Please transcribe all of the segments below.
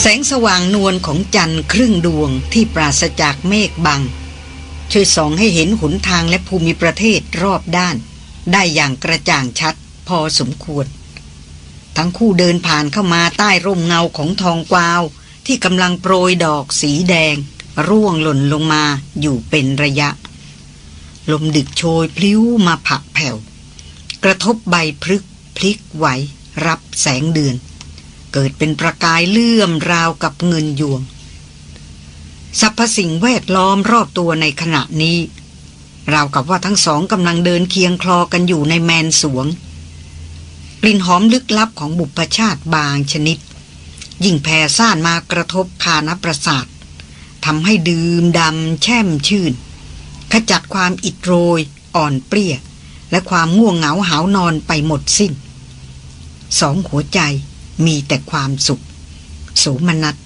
แสงสว่างนวลของจันทร์ครึ่งดวงที่ปราศจากเมฆบัง ช่วยส่องให้เห็นหนทางและภูมิประเทศรอบด้าน ได้อย่างกระจ่างชัดพอสมควร ทั้งคู่เดินผ่านเข้ามาใต้ร่มเงาของทองกวาว ที่กำลังโปรยดอกสีแดง ร่วงหล่นลงมาอยู่เป็นระยะ ลมดึกโชยพลิ้วมาผักแผ่วกระทบใบพลึก พลิกไหว รับแสงเดือน เกิดเป็นประกายเลื่อมราวกับเงินยวงสรรพสิ่งแวดล้อมรอบตัวในขณะนี้ ราวกับว่าทั้งสองกำลังเดินเคียงคลอกันอยู่ในแมนสวง กลิ่นหอมลึกลับของบุพชาติบางชนิด ยิ่งแผ่ซ่านมากระทบคานประสาททำให้ดื่มดำแช่มชื่น ขจัดความอิดโรย อ่อนเปรี้ย และความง่วงเหงาหานอนไปหมดสิ้น สองหัวใจมีแต่ความสุข โสมนัส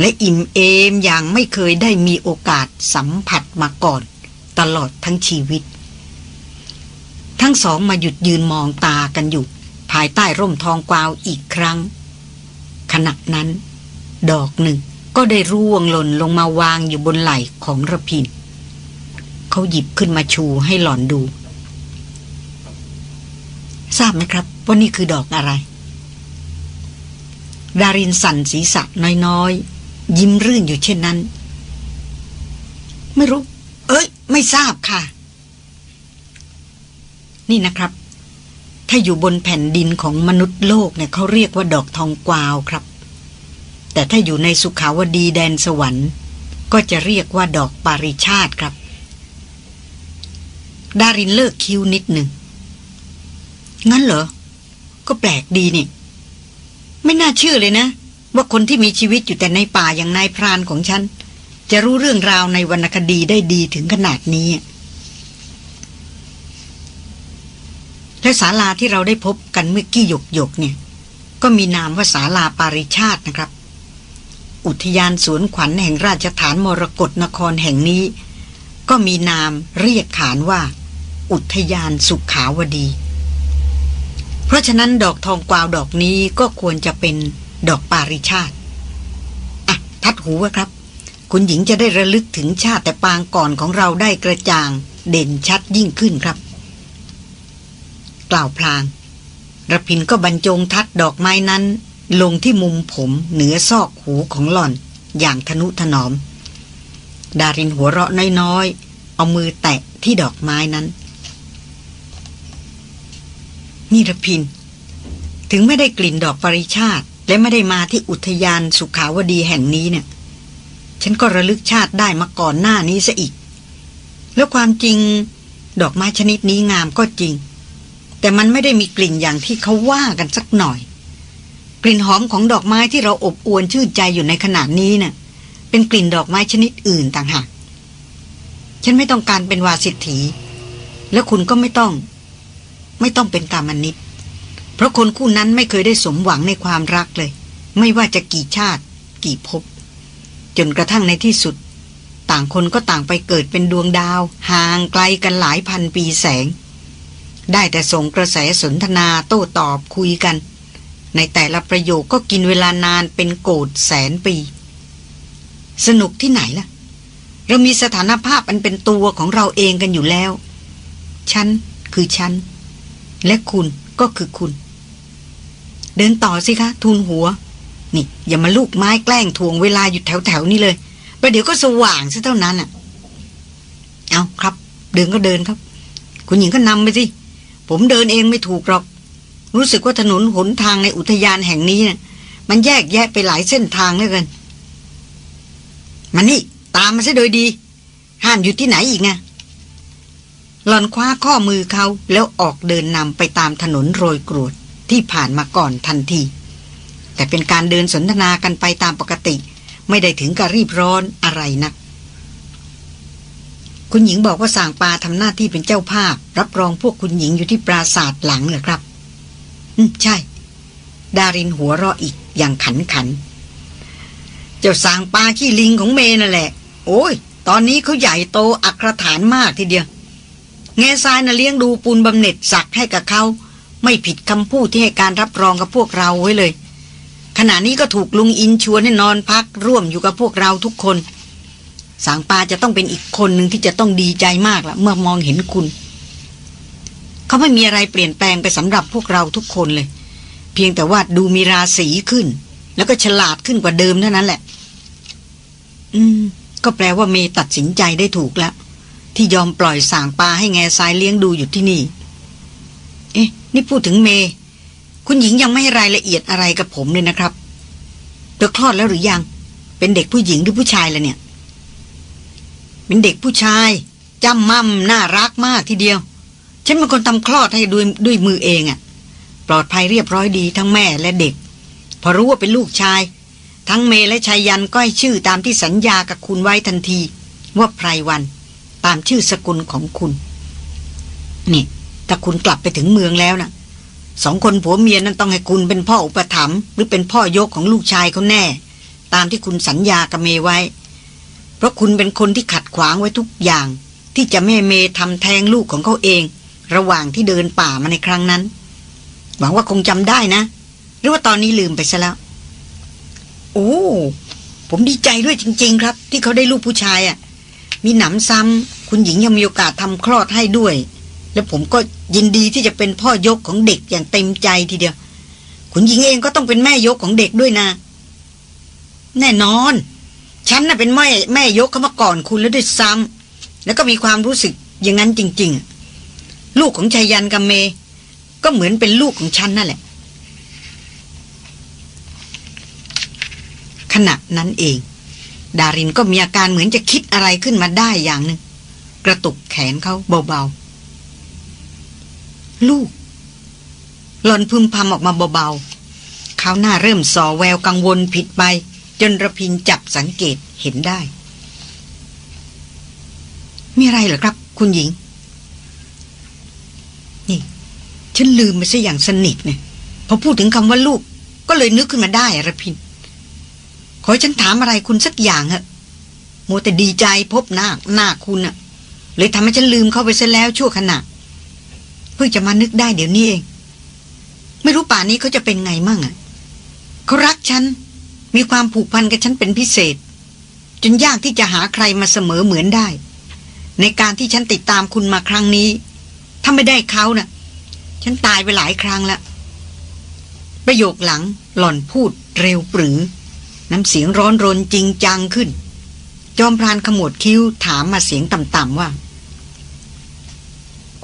และอิ่มเอมอย่างไม่เคยได้มีโอกาสสัมผัสมาก่อน ตลอดทั้งชีวิต ทั้งสองมาหยุดยืนมองตากันอยู่ ภายใต้ร่มทองกวาวอีกครั้ง ขณะนั้น ดอกหนึ่งก็ได้ร่วงหล่นลงมาวางอยู่บนไหล่ของระพิน เขาหยิบขึ้นมาชูให้หล่อนดู ทราบไหมครับว่านี่คือดอกอะไร ดารินสั่นศีรษะน้อยๆ ยิ้มรื่นอยู่เช่นนั้น ไม่รู้ เอ้ย ไม่ทราบค่ะ นี่นะครับ ถ้าอยู่บนแผ่นดินของมนุษย์โลกเนี่ยเขาเรียกว่าดอกทองกวาวครับ แต่ถ้าอยู่ในสุขาวดีแดนสวรรค์ ก็จะเรียกว่าดอกปาริชาติครับ ดารินเลิกคิ้วนิดหนึ่งงั้นเหรอ ก็แปลกดีนี่ ไม่น่าเชื่อเลยนะ ว่าคนที่มีชีวิตอยู่แต่ในป่าอย่างนายพรานของฉัน จะรู้เรื่องราวในวรรณคดีได้ดีถึงขนาดนี้ และศาลาที่เราได้พบกันเมื่อกี้หยกหยกเนี่ย ก็มีนามว่าศาลาปาริชาตินะครับ อุทยานสวนขวัญแห่งราชฐานมรกรนครแห่งนี้ ก็มีนามเรียกขานว่า อุทยานสุขาวดี เพราะฉะนั้นดอกทองกวาวดอกนี้ก็ควรจะเป็นดอกปาริชาติอะทัดหูว้ครับ คุณหญิงจะได้ระลึกถึงชาติแต่ปางก่อนของเราได้กระจ่าง เด่นชัดยิ่งขึ้นครับ กล่าวพลางระพินก็บรรจงทัดดอกไม้นั้น ลงที่มุมผมเหนือซอกหูของหล่อน อย่างทนุถนอม ดารินหัวเราะน้อยๆ เอามือแตะที่ดอกไม้นั้น นี่ระพิน ถึงไม่ได้กลิ่นดอกปริชาติ และไม่ได้มาที่อุทยานสุขาวดีแห่งนี้เนี่ย ฉันก็ระลึกชาติได้มาก่อนหน้านี้ซะอีก แล้วความจริง ดอกไม้ชนิดนี้งามก็จริง แต่มันไม่ได้มีกลิ่นอย่างที่เขาว่ากันสักหน่อย กลิ่นหอมของดอกไม้ที่เราอบอวลชื่นใจอยู่ในขณะนี้เนะ่ะ เป็นกลิ่นดอกไม้ชนิดอื่นต่างหากฉันไม่ต้องการเป็นวาสิทธีและคุณก็ไม่ต้อง ไม่ต้องเป็นกามนิตเพราะคนคู่นั้นไม่เคยได้สมหวังในความรักเลย ไม่ว่าจะกี่ชาติ กี่ภพจนกระทั่งในที่สุด ต่างคนก็ต่างไปเกิดเป็นดวงดาว ห่างไกลกันหลายพันปีแสง ได้แต่ส่งกระแสสนทนาโต้ตอบคุยกัน ในแต่ละประโยคก็กินเวลานานเป็นโกดแสนปี สนุกที่ไหนล่ะ เรามีสถานภาพอันเป็นตัวของเราเองกันอยู่แล้ว ฉันคือฉัน และคุณก็คือคุณ เดินต่อสิคะ ทูลหัว นี่ อย่ามาลูกไม้แกล้งทวงเวลาอยู่แถวแถวนี้เลยประเดี๋ยวก็สว่างซะเท่านั้นอะ เอาครับ เดินก็เดินครับ คุณหญิงก็นำไปสิ ผมเดินเองไม่ถูกหรอก รู้สึกว่าถนนหนทางในอุทยานแห่งนี้เนี่ยมันแยกแยะไปหลายเส้นทางเหลือเกิน มันนี่ ตามมาซะโดยดี ห้ามอยู่ที่ไหนอีกไง หลอนคว้าข้อมือเขาแล้วออกเดินนำไปตามถนนโรยกรวดที่ผ่านมาก่อนทันที แต่เป็นการเดินสนทนากันไปตามปกติ ไม่ได้ถึงกับรีบร้อนอะไรนัก คุณหญิงบอกว่าสางปาทำหน้าที่เป็นเจ้าภาพ รับรองพวกคุณหญิงอยู่ที่ปราศาสตร์หลังเหรอครับ อืมใช่ ดารินหัวเราะอีกอย่างขันขัน เจ้าสางปาขี้ลิงของเมนั่นแหละ โอ้ย ตอนนี้เขาใหญ่โตอักรฐานมากทีเดียว แง่ทรายน่ะเลี้ยงดูปูนบำเหน็จสักให้กับเขา ไม่ผิดคำพูดที่ให้การรับรองกับพวกเราไว้เลย ขณะนี้ก็ถูกลุงอินชวนให้นอนพักร่วมอยู่กับพวกเราทุกคน สางปาจะต้องเป็นอีกคนหนึ่งที่จะต้องดีใจมากละเมื่อมองเห็นคุณ เขาไม่มีอะไรเปลี่ยนแปลงไปสำหรับพวกเราทุกคนเลย เพียงแต่ว่าดูมีราศีขึ้น แล้วก็ฉลาดขึ้นกว่าเดิมเท่านั้นแหละ อืม ก็แปลว่าเมตัดสินใจได้ถูกแล้ว ที่ยอมปล่อยสางปลาให้แง่ทรายเลี้ยงดูอยู่ที่นี่ เอ๊ะ นี่พูดถึงเมย์คุณหญิงยังไม่ให้รายละเอียดอะไรกับผมเลยนะครับเธอคลอดแล้วหรือยัง เป็นเด็กผู้หญิงหรือผู้ชายล่ะเนี่ย เป็นเด็กผู้ชายจำมั่มน่ารักมากทีเดียว ฉันเป็นคนทำคลอดให้ด้วยด้วยมือเองอะ่ะ ปลอดภัยเรียบร้อยดีทั้งแม่และเด็ก พอรู้ว่าเป็นลูกชาย ทั้งเมย์และชายยันก็ให้ชื่อตามที่สัญญากับคุณไว้ทันที ว่าไพรวัน ตามชื่อสกุลของคุณ นี่ถ้าคุณกลับไปถึงเมืองแล้วนะสองคนผัวเมียนั้นต้องให้คุณเป็นพ่ออุปถัมภ์หรือเป็นพ่อยกของลูกชายเขาแน่ ตามที่คุณสัญญากับเมย์ไว้ เพราะคุณเป็นคนที่ขัดขวางไว้ทุกอย่าง ที่จะแม่เมย์ทำแทงลูกของเขาเอง ระหว่างที่เดินป่ามาในครั้งนั้น หวังว่าคงจำได้นะ หรือว่าตอนนี้ลืมไปซะแล้ว โอ้ผมดีใจด้วยจริง ๆ ครับ ที่เขาได้ลูกผู้ชายอะ่ะ มีหนำซ้ำคุณหญิงยังมีโอกาสทำคลอดให้ด้วย และผมก็ยินดีที่จะเป็นพ่อยกของเด็กอย่างเต็มใจทีเดียว คุณหญิงเองก็ต้องเป็นแม่ยกของเด็กด้วยนะ แน่นอน ฉันน่ะเป็นแม่แม่ยกเขามาก่อนคุณแล้วด้วยซ้ำแล้วก็มีความรู้สึกอย่างนั้นจริง ๆ ลูกของชายันกับเม ก็เหมือนเป็นลูกของฉันนั่นแหละ ขณะนั้นเอง ดารินก็มีอาการเหมือนจะคิดอะไรขึ้นมาได้อย่างหนึ่งกระตุกแขนเขาเบาๆ ลูก หลอนพึมพำออกมาเบาๆเขาหน้าเริ่มส่อแววกังวลผิดไป จนระพินจับสังเกตเห็นได้ มีอะไรเหรอครับ คุณหญิง นี่ ฉันลืมไปซะอย่างสนิทเนี่ยพอพูดถึงคำว่าลูก ก็เลยนึกขึ้นมาได้ระพิน อฉันถามอะไรคุณสักอย่างเหอะโมแต่ดีใจพบหน้าหน้าคุณอะเลยทำให้ฉันลืมเข้าไปซะแล้วชั่วขณะเพิ่งจะมานึกได้เดี๋ยวนี้เอง ไม่รู้ป่านนี้เขาจะเป็นไงมั่งอะเขารักฉัน มีความผูกพันกับฉันเป็นพิเศษ จนยากที่จะหาใครมาเสมอเหมือนได้ ในการที่ฉันติดตามคุณมาครั้งนี้ ถ้าไม่ได้เขานะ่ะ ฉันตายไปหลายครั้งล้วประโยคหลังหล่อนพูดเร็วปรือ น้ำเสียงร้อนรนจริงจังขึ้น จอมพรานขมวดคิ้วถามมาเสียงต่ำๆว่า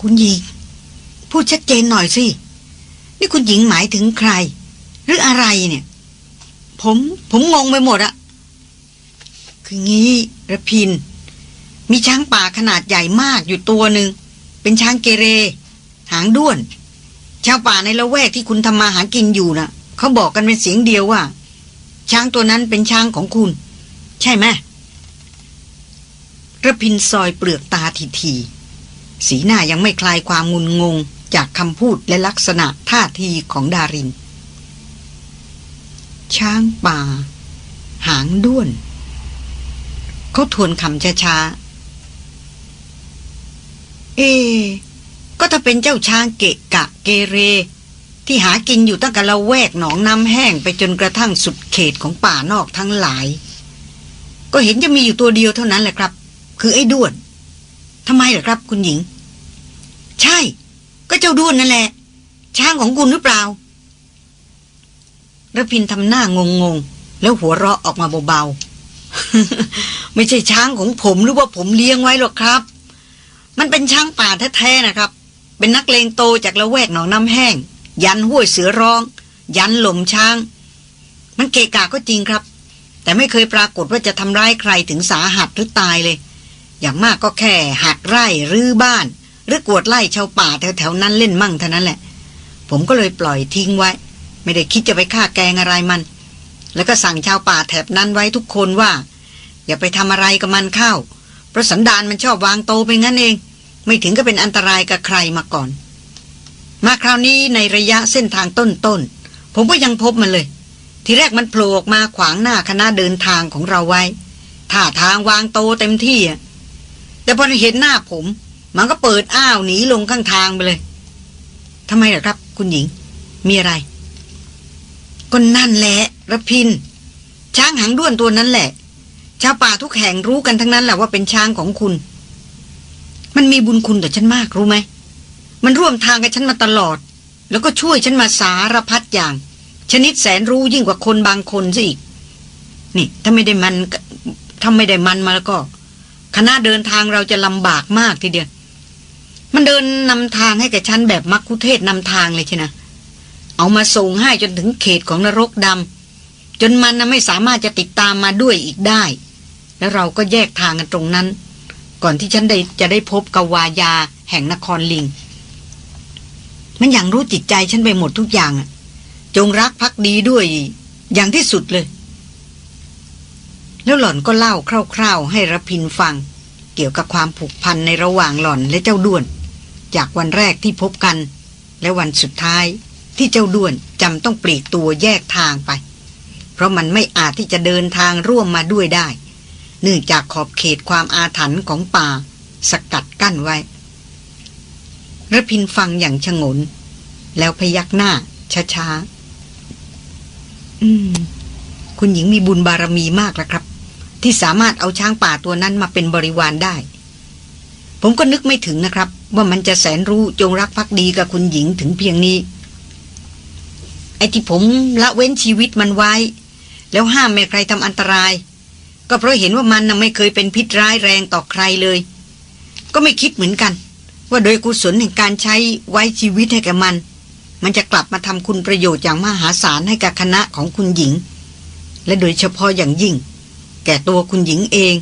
คุณหญิง พูดชัดเจนหน่อยสิ นี่คุณหญิงหมายถึงใคร หรืออะไรเนี่ย ผมผมงงไปหมดอะคืองี้ระพิน มีช้างป่าขนาดใหญ่มากอยู่ตัวหนึ่ง เป็นช้างเกเร หางด้วน ชาวป่าในละแวกที่คุณทำมาหากินอยู่นะ่ะ เขาบอกกันเป็นเสียงเดียวว่า ช้างตัวนั้นเป็นช้างของคุณ ใช่ไหมระพินซอยเปลือกตาทีที สีหน้ายังไม่คลายความงุนงงจากคำพูดและลักษณะท่าทีของดาริน ช้างป่า หางด้วน เขาทวนคำช้าๆ เอ ก็ถ้าเป็นเจ้าช้างเกะกะเกเร ที่หากินอยู่ตั้งแต่ละแวกหนองน้ำแห้งไปจนกระทั่งสุดเขตของป่านอกทั้งหลาย ก็เห็นจะมีอยู่ตัวเดียวเท่านั้นแหละครับ คือไอ้ด้วนทำไมเหรอครับ คุณหญิง ใช่ ก็เจ้าด้วนนั่นแหละ ช้างของคุณหรือเปล่าระพินทำหน้างงงแล้วหัวเราะออกมาเบาๆ ไม่ใช่ช้างของผมหรือว่าผมเลี้ยงไว้หรอกครับ มันเป็นช้างป่าแท้ๆนะครับ เป็นนักเลงโตจากละแวกหนองน้ำแห้ง ยันห้วยเสือร้อง ยันหล่มช้าง มันเกะกะก็จริงครับ แต่ไม่เคยปรากฏว่าจะทำร้ายใครถึงสาหัสหรือตายเลย อย่างมากก็แค่หักไร่รื้อบ้าน หรือกวดไล่ชาวป่าแถวๆนั้นเล่นมั่งเท่านั้นแหละ ผมก็เลยปล่อยทิ้งไว้ ไม่ได้คิดจะไปฆ่าแกงอะไรมัน แล้วก็สั่งชาวป่าแถบนั้นไว้ทุกคนว่า อย่าไปทำอะไรกับมันเข้าเพราะสันดานมันชอบวางโตไปงั้นเอง ไม่ถึงก็เป็นอันตรายกับใครมาก่อน มาคราวนี้ในระยะเส้นทางต้นๆ ผมก็ยังพบมันเลย ทีแรกมันโผล่ออกมาขวางหน้าคณะเดินทางของเราไว้ท่าทางวางโตเต็มที่อะแต่พอเห็นหน้าผม มันก็เปิดอ้าวหนีลงข้างทางไปเลยทำไมล่ะครับ คุณหญิง มีอะไรก็นั่นแหละระพิน ช้างหางด้วนตัวนั้นแหละ ชาวป่าทุกแห่งรู้กันทั้งนั้นแหละว่าเป็นช้างของคุณ มันมีบุญคุณต่อฉันมากรู้ไหม มันร่วมทางกับฉันมาตลอด แล้วก็ช่วยฉันมาสารพัดอย่าง ชนิดแสนรู้ยิ่งกว่าคนบางคนซะอีก นี่ถ้าไม่ได้มันถ้าไม่ได้มันมาแล้วก็ คณะเดินทางเราจะลำบากมากทีเดียวมันเดินนำทางให้กับฉันแบบมักคุเทศนำทางเลยใช่นะเอามาส่งให้จนถึงเขตของนรกดำจนมันไม่สามารถจะติดตามมาด้วยอีกได้ แล้วเราก็แยกทางกันตรงนั้น ก่อนที่ฉันได้จะได้พบกวายาแห่งนครลิง มันอย่างรู้จิตใจฉันไปหมดทุกอย่างจงรักพักดีด้วยอย่างที่สุดเลย แล้วหล่อนก็เล่าคร่าวๆให้ระพินฟัง เกี่ยวกับความผูกพันในระหว่างหล่อนและเจ้าด้วน จากวันแรกที่พบกัน และวันสุดท้ายที่เจ้าด้วนจำต้องปลีกตัวแยกทางไป เพราะมันไม่อาจที่จะเดินทางร่วมมาด้วยได้ เนื่องจากขอบเขตความอาถรรพ์ของป่า สกัดกั้นไว้ ระพินฟังอย่างชงน แล้วพยักหน้า ช้าๆ อืม คุณหญิงมีบุญบารมีมากแล้วครับ ที่สามารถเอาช้างป่าตัวนั้นมาเป็นบริวารได้ ผมก็นึกไม่ถึงนะครับ ว่ามันจะแสนรู้จงรักภักดีกับคุณหญิงถึงเพียงนี้ ไอ้ที่ผมละเว้นชีวิตมันไว้ แล้วห้ามไม่ใครทำอันตราย ก็เพราะเห็นว่ามันน่ะไม่เคยเป็นพิษร้ายแรงต่อใครเลย ก็ไม่คิดเหมือนกัน ว่าโดยกุศลแห่งการใช้ไว้ชีวิตให้แกับมัน มันจะกลับมาทำคุณประโยชน์อย่างมหาศาลให้กับคณะของคุณหญิง และโดยเฉพาะอย่างยิ่ง แก่ตัวคุณหญิงเอง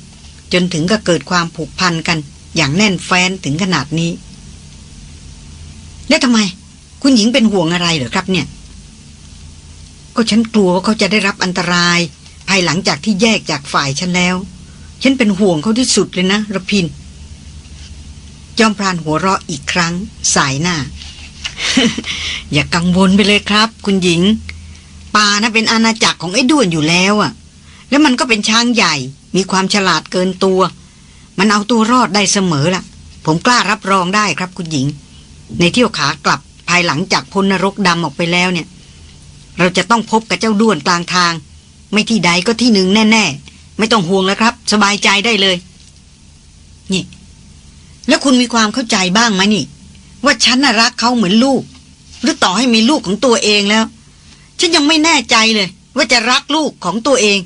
จนถึงก็เกิดความผูกพันกัน อย่างแน่นแฟ้นถึงขนาดนี้ แล้วทำไม คุณหญิงเป็นห่วงอะไรเหรอครับเนี่ย ก็ฉันกลัวว่าเขาจะได้รับอันตราย ภายหลังจากที่แยกจากฝ่ายฉันแล้ว ฉันเป็นห่วงเขาที่สุดเลยนะระพิน จอมพรานหัวเราะอีกครั้ง สายหน้า อย่ากังวลไปเลยครับ คุณหญิง ป่านะเป็นอาณาจักรของไอ้ด้วนอยู่แล้วอะ่ะแล้วมันก็เป็นช้างใหญ่ มีความฉลาดเกินตัว มันเอาตัวรอดได้เสมอละ่ะ ผมกล้ารับรองได้ครับคุณหญิง ในเที่ยวขากลับภายหลังจากพ้นนรกดำออกไปแล้วเนี่ย เราจะต้องพบกับเจ้าด้วนกลางทาง ไม่ที่ใดก็ที่หนึ่งแน่ ๆ ไม่ต้องห่วงแล้วครับ สบายใจได้เลย นี่ แล้วคุณมีความเข้าใจบ้างไหมนี่ ว่าฉันน่ะรักเขาเหมือนลูก หรือต่อให้มีลูกของตัวเองแล้ว ฉันยังไม่แน่ใจเลย ว่าจะรักลูกของตัวเอง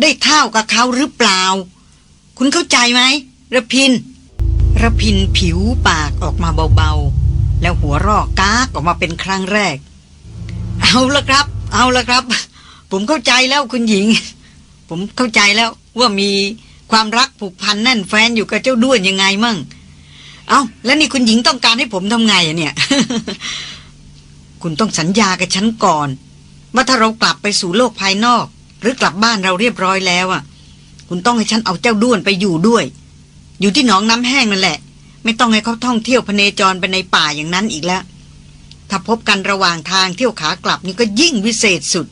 ได้เท่ากับเขาหรือเปล่า คุณเข้าใจไหมระพินระพินผิวปากออกมาเบาๆ แล้วหัวรอกก้ากออกมาเป็นครั้งแรก เอาละครับ เอาละครับ ผมเข้าใจแล้วคุณหญิง ผมเข้าใจแล้วว่ามีความรักผูกพันแน่นแฟนอยู่กับเจ้าด้วนยังไงมั่ง เอาแล้วนี่คุณหญิงต้องการให้ผมทำไงอะเนี่ย คุณต้องสัญญากับฉันก่อน ว่าถ้าเรากลับไปสู่โลกภายนอก หรือกลับบ้านเราเรียบร้อยแล้วอะ คุณต้องให้ฉันเอาเจ้าด้วนไปอยู่ด้วย อยู่ที่หนองน้ำแห้งนั่นแหละ ไม่ต้องให้เขาท่องเที่ยวพเนจรไปในป่าอย่างนั้นอีกแล้ว ถ้าพบกันระหว่างทางเที่ยวขากลับนี่ก็ยิ่งวิเศษสุด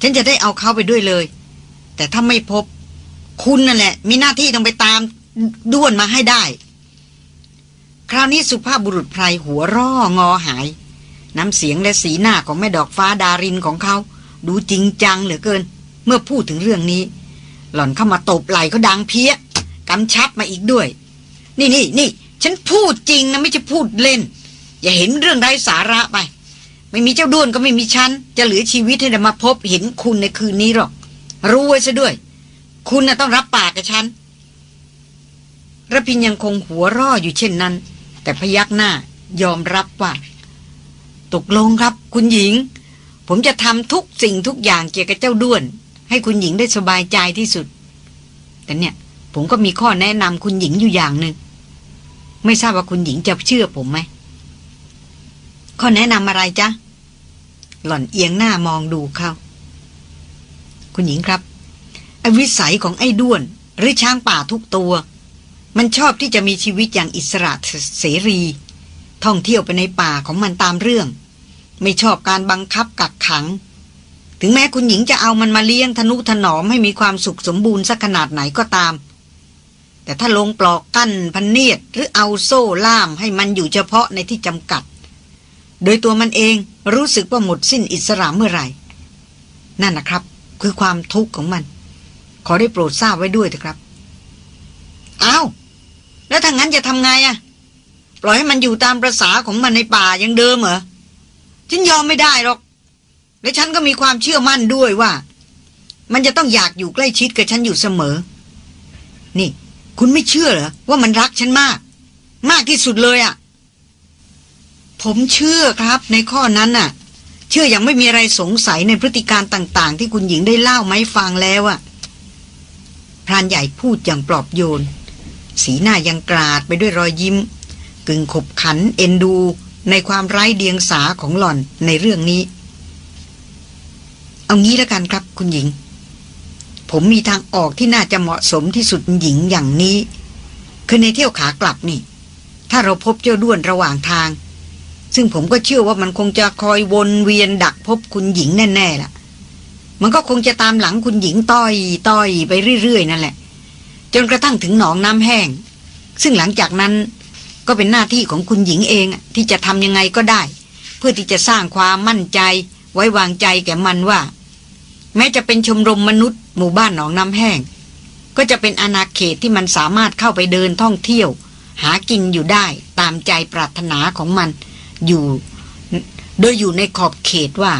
ฉันจะได้เอาเขาไปด้วยเลย แต่ถ้าไม่พบ คุณนั่นแหละ มีหน้าที่ต้องไปตามด้วนมาให้ได้ คราวนี้สุภาพบุรุษไพรหัวร่องอหาย น้ำเสียงและสีหน้าของแม่ดอกฟ้าดารินของเขา ดูจริงจังเหลือเกิน เมื่อพูดถึงเรื่องนี้ หล่อนเข้ามาตบไหล่เขาดังเพี้ยกำชับมาอีกด้วย นี่นี่นี่ฉันพูดจริงนะไม่ใช่พูดเล่น อย่าเห็นเรื่องไร้สาระไป ไม่มีเจ้าด้วนก็ไม่มีฉัน จะเหลือชีวิตให้ได้มาพบเห็นคุณในคืนนี้หรอก รู้ไว้ซะด้วย คุณน่ะต้องรับปากกับฉันระพินยังคงหัวร่ออยู่เช่นนั้น แต่พยักหน้ายอมรับว่า ตกลงครับ คุณหญิง ผมจะทำทุกสิ่งทุกอย่างเกี่ยวกับเจ้าด้วน ให้คุณหญิงได้สบายใจที่สุด แต่เนี่ย ผมก็มีข้อแนะนำคุณหญิงอยู่อย่างหนึ่งไม่ทราบว่าคุณหญิงจะเชื่อผมไหมข้อแนะนำอะไรจ๊ะ หล่อนเอียงหน้ามองดูเขาคุณหญิงครับอวิสัยของไอ้ด้วน หรือช้างป่าทุกตัว มันชอบที่จะมีชีวิตอย่างอิสระเสรี ท่องเที่ยวไปในป่าของมันตามเรื่อง ไม่ชอบการบังคับกักขัง ถึงแม้คุณหญิงจะเอามันมาเลี้ยงทนุถนอมให้มีความสุขสมบูรณ์สักขนาดไหนก็ตาม แต่ถ้าลงปลอกกั้นพันเนียดหรือเอาโซ่ล่ามให้มันอยู่เฉพาะในที่จำกัด โดยตัวมันเองรู้สึกว่าหมดสิ้นอิสระเมื่อไหร่ นั่นนะครับ คือความทุกข์ของมัน ขอได้โปรดทราบไว้ด้วยเถอะครับ อ้าว แล้วถ้างั้นจะทำไงอะปล่อยให้มันอยู่ตามประษาของมันในป่าอย่างเดิมเหรอฉันยอมไม่ได้หรอก และฉันก็มีความเชื่อมั่นด้วยว่า มันจะต้องอยากอยู่ใกล้ชิดกับฉันอยู่เสมอ นี่ คุณไม่เชื่อเหรอว่ามันรักฉันมาก มากที่สุดเลยอะ่ะ ผมเชื่อครับ ในข้อนั้นน่ะ เชื่ออย่างไม่มีอะไรสงสัยในพฤติการต่าง ๆ ที่คุณหญิงได้เล่าไม่ฟังแล้วอะพรานใหญ่พูดอย่างปลอบโยน สีหน้ายังกราดไปด้วยรอยยิ้ม กึ่งขบขันเอ็นดูในความไร้เดียงสาของหล่อนในเรื่องนี้ เอางี้แล้วกันครับคุณหญิง ผมมีทางออกที่น่าจะเหมาะสมที่สุดหญิงอย่างนี้ คือในเที่ยวขากลับนี่ ถ้าเราพบเจ้าด้วนระหว่างทาง ซึ่งผมก็เชื่อว่ามันคงจะคอยวนเวียนดักพบคุณหญิงแน่ๆล่ะ มันก็คงจะตามหลังคุณหญิงต้อยต้อยไปเรื่อยๆนั่นแหละ จนกระทั่งถึงหนองน้ำแห้ง ซึ่งหลังจากนั้นก็เป็นหน้าที่ของคุณหญิงเองที่จะทำยังไงก็ได้ เพื่อที่จะสร้างความมั่นใจ ไว้วางใจแก่มันว่า แม้จะเป็นชมรมมนุษย์ หมู่บ้านหนองน้ำแห้ง ก็จะเป็นอาณาเขตที่มันสามารถเข้าไปเดินท่องเที่ยว หากินอยู่ได้ตามใจปรารถนาของมันอยู่โดยอยู่ในขอบเขตว่า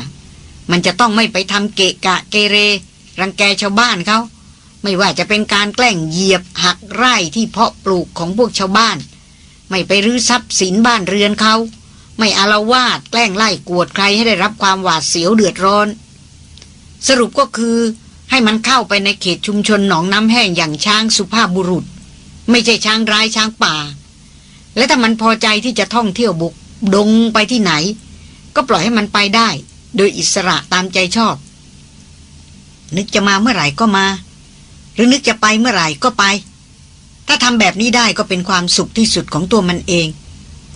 มันจะต้องไม่ไปทำเกะกะเกเร รังแกชาวบ้านเขา ไม่ว่าจะเป็นการแกล้งเหยียบหักไร่ที่เพาะปลูกของพวกชาวบ้าน ไม่ไปรื้อทรัพย์สินบ้านเรือนเขา ไม่อารวาดแกล้งไล่กวดใครให้ได้รับความหวาดเสียวเดือดร้อน สรุปก็คือให้มันเข้าไปในเขตชุมชนหนองน้ำแห้งอย่างช้างสุภาพบุรุษ ไม่ใช่ช้างร้ายช้างป่า และถ้ามันพอใจที่จะท่องเที่ยวบุกดงไปที่ไหน ก็ปล่อยให้มันไปได้ โดยอิสระตามใจชอบ นึกจะมาเมื่อไหร่ก็มา หรือนึกจะไปเมื่อไหร่ก็ไป ถ้าทำแบบนี้ได้ก็เป็นความสุขที่สุดของตัวมันเอง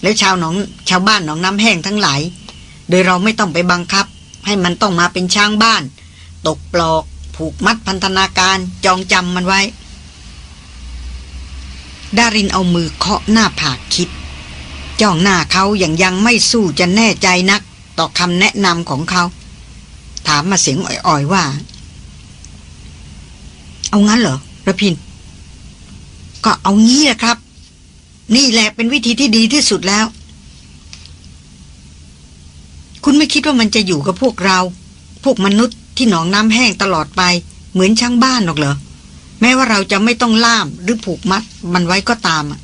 และชาวหนองชาวบ้านหนองน้ำแห้งทั้งหลาย โดยเราไม่ต้องไปบังคับ ให้มันต้องมาเป็นช้างบ้าน ตกปลอก ผูกมัดพันธนาการจองจำมันไว้ ดารินเอามือเคาะหน้าผากคิด จ้องหน้าเขาอย่างยังไม่สู้จะแน่ใจนัก ต่อคำแนะนำของเขา ถามมาเสียงอ่อยๆว่า เอางั้นเหรอระพิน ก็เอางี้แหละครับ นี่แหละเป็นวิธีที่ดีที่สุดแล้ว คุณไม่คิดว่ามันจะอยู่กับพวกเรา พวกมนุษย์ที่หนองน้ำแห้งตลอดไป เหมือนช่างบ้านหรอกเหรอ แม้ว่าเราจะไม่ต้องล่ามหรือผูกมัด มันไว้ก็ตามอะ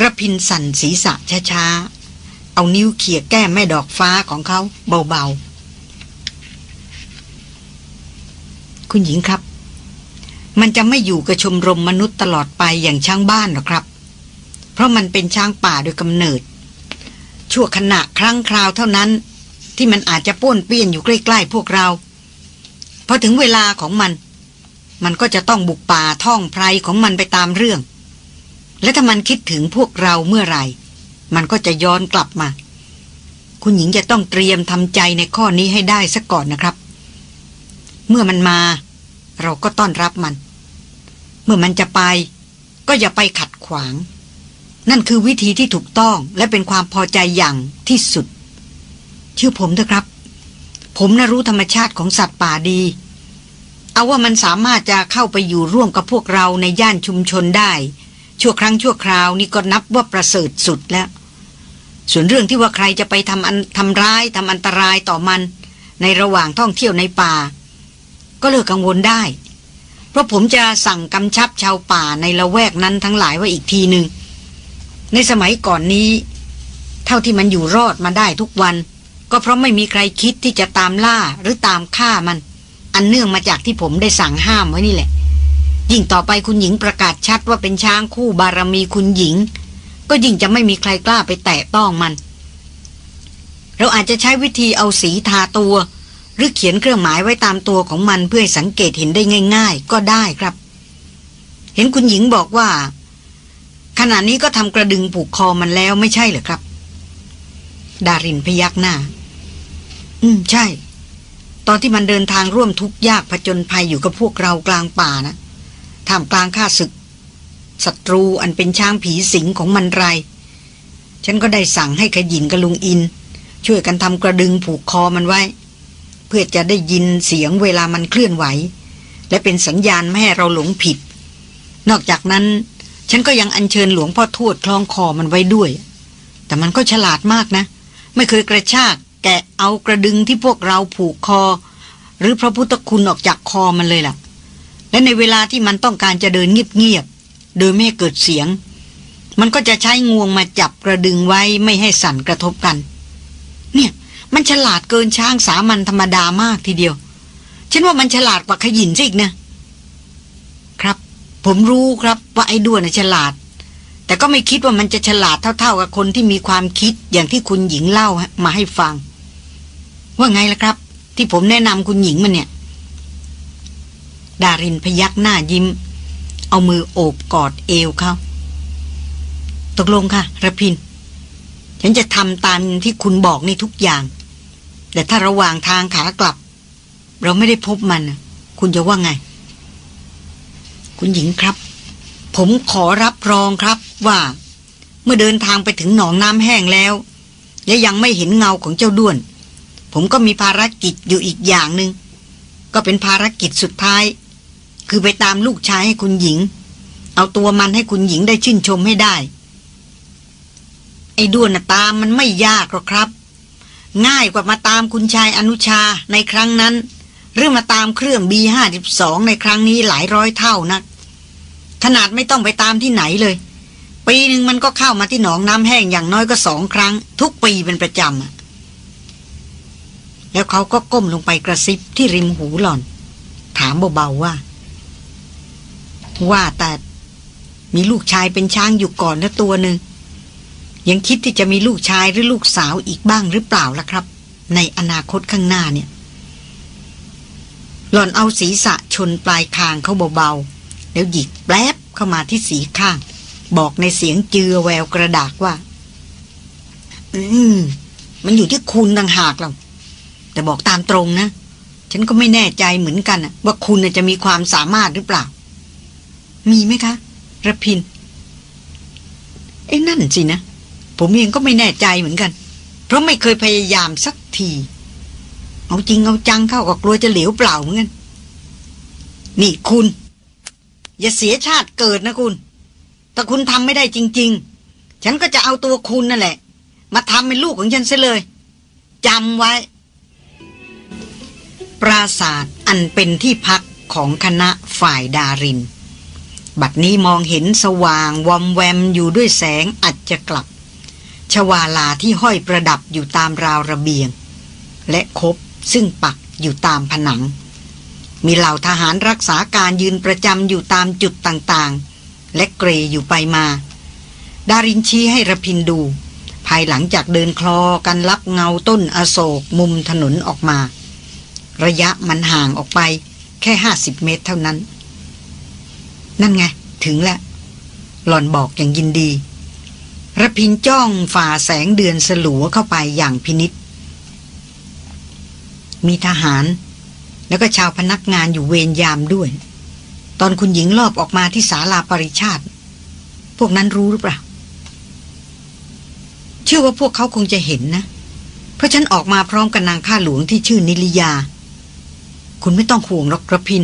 ระพินสั่นศีรษะช้าๆ เอานิ้วเขี่ยแก้แม่ดอกฟ้าของเขาเบาๆ คุณหญิงครับ มันจะไม่อยู่กับชมรมมนุษย์ตลอดไปอย่างช้างบ้านหรอกครับ เพราะมันเป็นช้างป่าโดยกำเนิด ชั่วขณะครั้งคราวเท่านั้น ที่มันอาจจะป้วนเปี้ยนอยู่ใกล้ ๆ พวกเราพอถึงเวลาของมัน มันก็จะต้องบุกป่าท่องไพรของมันไปตามเรื่อง และถ้ามันคิดถึงพวกเราเมื่อไหร่ มันก็จะย้อนกลับมา คุณหญิงจะต้องเตรียมทำใจในข้อนี้ให้ได้ซะก่อนนะครับ เมื่อมันมา เราก็ต้อนรับมัน เมื่อมันจะไป ก็อย่าไปขัดขวาง นั่นคือวิธีที่ถูกต้องและเป็นความพอใจอย่างที่สุด เชื่อผมเถอะครับ ผมน่ะรู้ธรรมชาติของสัตว์ป่าดี เอาว่ามันสามารถจะเข้าไปอยู่ร่วมกับพวกเราในย่านชุมชนได้ ชั่วครั้งชั่วคราวนี่ก็นับว่าประเสริฐสุดแล้วส่วนเรื่องที่ว่าใครจะไปทำอันทำร้ายทำอันตรายต่อมัน ในระหว่างท่องเที่ยวในป่า ก็เลิกกังวลได้ เพราะผมจะสั่งกำชับชาวป่าในละแวกนั้นทั้งหลายไว้อีกทีหนึ่งในสมัยก่อนนี้ เท่าที่มันอยู่รอดมาได้ทุกวัน ก็เพราะไม่มีใครคิดที่จะตามล่าหรือตามฆ่ามัน อันเนื่องมาจากที่ผมได้สั่งห้ามไว้นี่แหละ ยิ่งต่อไปคุณหญิงประกาศชัดว่าเป็นช้างคู่บารมีคุณหญิง ก็ยิ่งจะไม่มีใครกล้าไปแตะต้องมัน เราอาจจะใช้วิธีเอาสีทาตัว หรือเขียนเครื่องหมายไว้ตามตัวของมันเพื่อให้สังเกตเห็นได้ง่าย ๆ ก็ได้ครับ เห็นคุณหญิงบอกว่า ขณะนี้ก็ทำกระดึงผูกคอมันแล้วไม่ใช่เหรอครับ ดารินพยักหน้า อืม ใช่ ตอนที่มันเดินทางร่วมทุกข์ยากผจญภัยอยู่กับพวกเรากลางป่านะท่ามกลางข้าศึกศัตรูอันเป็นช้างผีสิงของมันไร ฉันก็ได้สั่งให้ขยินกับลุงอิน ช่วยกันทำกระดึงผูกคอมันไว้ เพื่อจะได้ยินเสียงเวลามันเคลื่อนไหว และเป็นสัญญาณไม่ให้เราหลงผิด นอกจากนั้น ฉันก็ยังอัญเชิญหลวงพ่อทวดคล้องคอมันไว้ด้วย แต่มันก็ฉลาดมากนะ ไม่เคยกระชากแกะเอากระดึงที่พวกเราผูกคอ หรือพระพุทธคุณออกจากคอมันเลยล่ะ และในเวลาที่มันต้องการจะเดินเงียบๆโดยไม่ให้เกิดเสียง มันก็จะใช้งวงมาจับกระดึงไว้ไม่ให้สั่นกระทบกัน เนี่ย มันฉลาดเกินช้างสามัญธรรมดามากทีเดียว ฉันว่ามันฉลาดกว่าขยินซะอีกนะ ครับ ผมรู้ครับว่าไอ้ด้วนฉลาด แต่ก็ไม่คิดว่ามันจะฉลาดเท่า ๆ กับคนที่มีความคิดอย่างที่คุณหญิงเล่ามาให้ฟัง ว่าไงล่ะครับ ที่ผมแนะนำคุณหญิงมันเนี่ย ดารินพยักหน้ายิ้ม เอามือโอบกอดเอวเขาตกลงค่ะระพินฉันจะทำตามที่คุณบอกในทุกอย่าง แต่ถ้าระหว่างทางขากลับ เราไม่ได้พบมัน คุณจะว่าไง คุณหญิงครับ ผมขอรับรองครับว่า เมื่อเดินทางไปถึงหนองน้ำแห้งแล้ว และยังไม่เห็นเงาของเจ้าด้วน ผมก็มีภารกิจอยู่อีกอย่างหนึง่งก็เป็นภารกิจสุดท้าย คือไปตามลูกชายให้คุณหญิง เอาตัวมันให้คุณหญิงได้ชื่นชมให้ได้ ไอ้ด้วนนะตามมันไม่ยากหรอกครับ ง่ายกว่ามาตามคุณชายอนุชาในครั้งนั้น หรือมาตามเครื่องบีห้าสิบสองในครั้งนี้หลายร้อยเท่านัก ขนาดไม่ต้องไปตามที่ไหนเลย ปีหนึ่งมันก็เข้ามาที่หนองน้ำแห้งอย่างน้อยก็สองครั้ง ทุกปีเป็นประจำแล้วเขาก็ก้มลงไปกระซิบที่ริมหูหล่อน ถามเบาๆว่า ว่าแต่มีลูกชายเป็นช้างอยู่ก่อนนะตัวหนึ่ง ยังคิดที่จะมีลูกชายหรือลูกสาวอีกบ้างหรือเปล่าล่ะครับ ในอนาคตข้างหน้าเนี่ย หล่อนเอาศีรษะชนปลายคางเขาเบาๆ แล้วหยิกแปลบเข้ามาที่สีข้าง บอกในเสียงเจือแววกระดากว่า อืม มันอยู่ที่คุณต่างหากเราแต่บอกตามตรงนะ ฉันก็ไม่แน่ใจเหมือนกันว่าคุณจะมีความสามารถหรือเปล่า มีไหมคะระพินเอ้นั่นสินะ ผมเองก็ไม่แน่ใจเหมือนกัน เพราะไม่เคยพยายามสักที เอาจริงเอาจังเข้าก็กลัวจะเหลวเปล่าเหมือนกัน นี่คุณ อย่าเสียชาติเกิดนะคุณถ้าคุณทำไม่ได้จริง ๆ ฉันก็จะเอาตัวคุณนั่นแหละ มาทำเป็นลูกของฉันซะเลยจำไว้ ปราศาสตร์อันเป็นที่พักของคณะฝ่ายดาริน บัดนี้มองเห็นสว่างวอมแวมอยู่ด้วยแสงอัจจะกลับ ชวาลาที่ห้อยประดับอยู่ตามราวระเบียง และคบซึ่งปักอยู่ตามผนัง มีเหล่าทหารรักษาการยืนประจำอยู่ตามจุดต่างๆ และเกรอยู่ไปมา ดารินชี้ให้ระพินดู ภายหลังจากเดินคลอกันรับเงาต้นอโศกมุมถนนออกมา ระยะมันห่างออกไปแค่ห้าสิบเมตรเท่านั้น นั่นไง ถึงแล้วหล่อนบอกอย่างยินดี ระพินจ้องฝ่าแสงเดือนสลัวเข้าไปอย่างพินิษมีทหาร แล้วก็ชาวพนักงานอยู่เวรยามด้วย ตอนคุณหญิงรอบออกมาที่ศาลาปริชาติ พวกนั้นรู้หรือเปล่า เชื่อว่าพวกเขาคงจะเห็นนะ เพราะฉันออกมาพร้อมกับนางข้าหลวงที่ชื่อนิลยา คุณไม่ต้องห่วงหรอกระพิน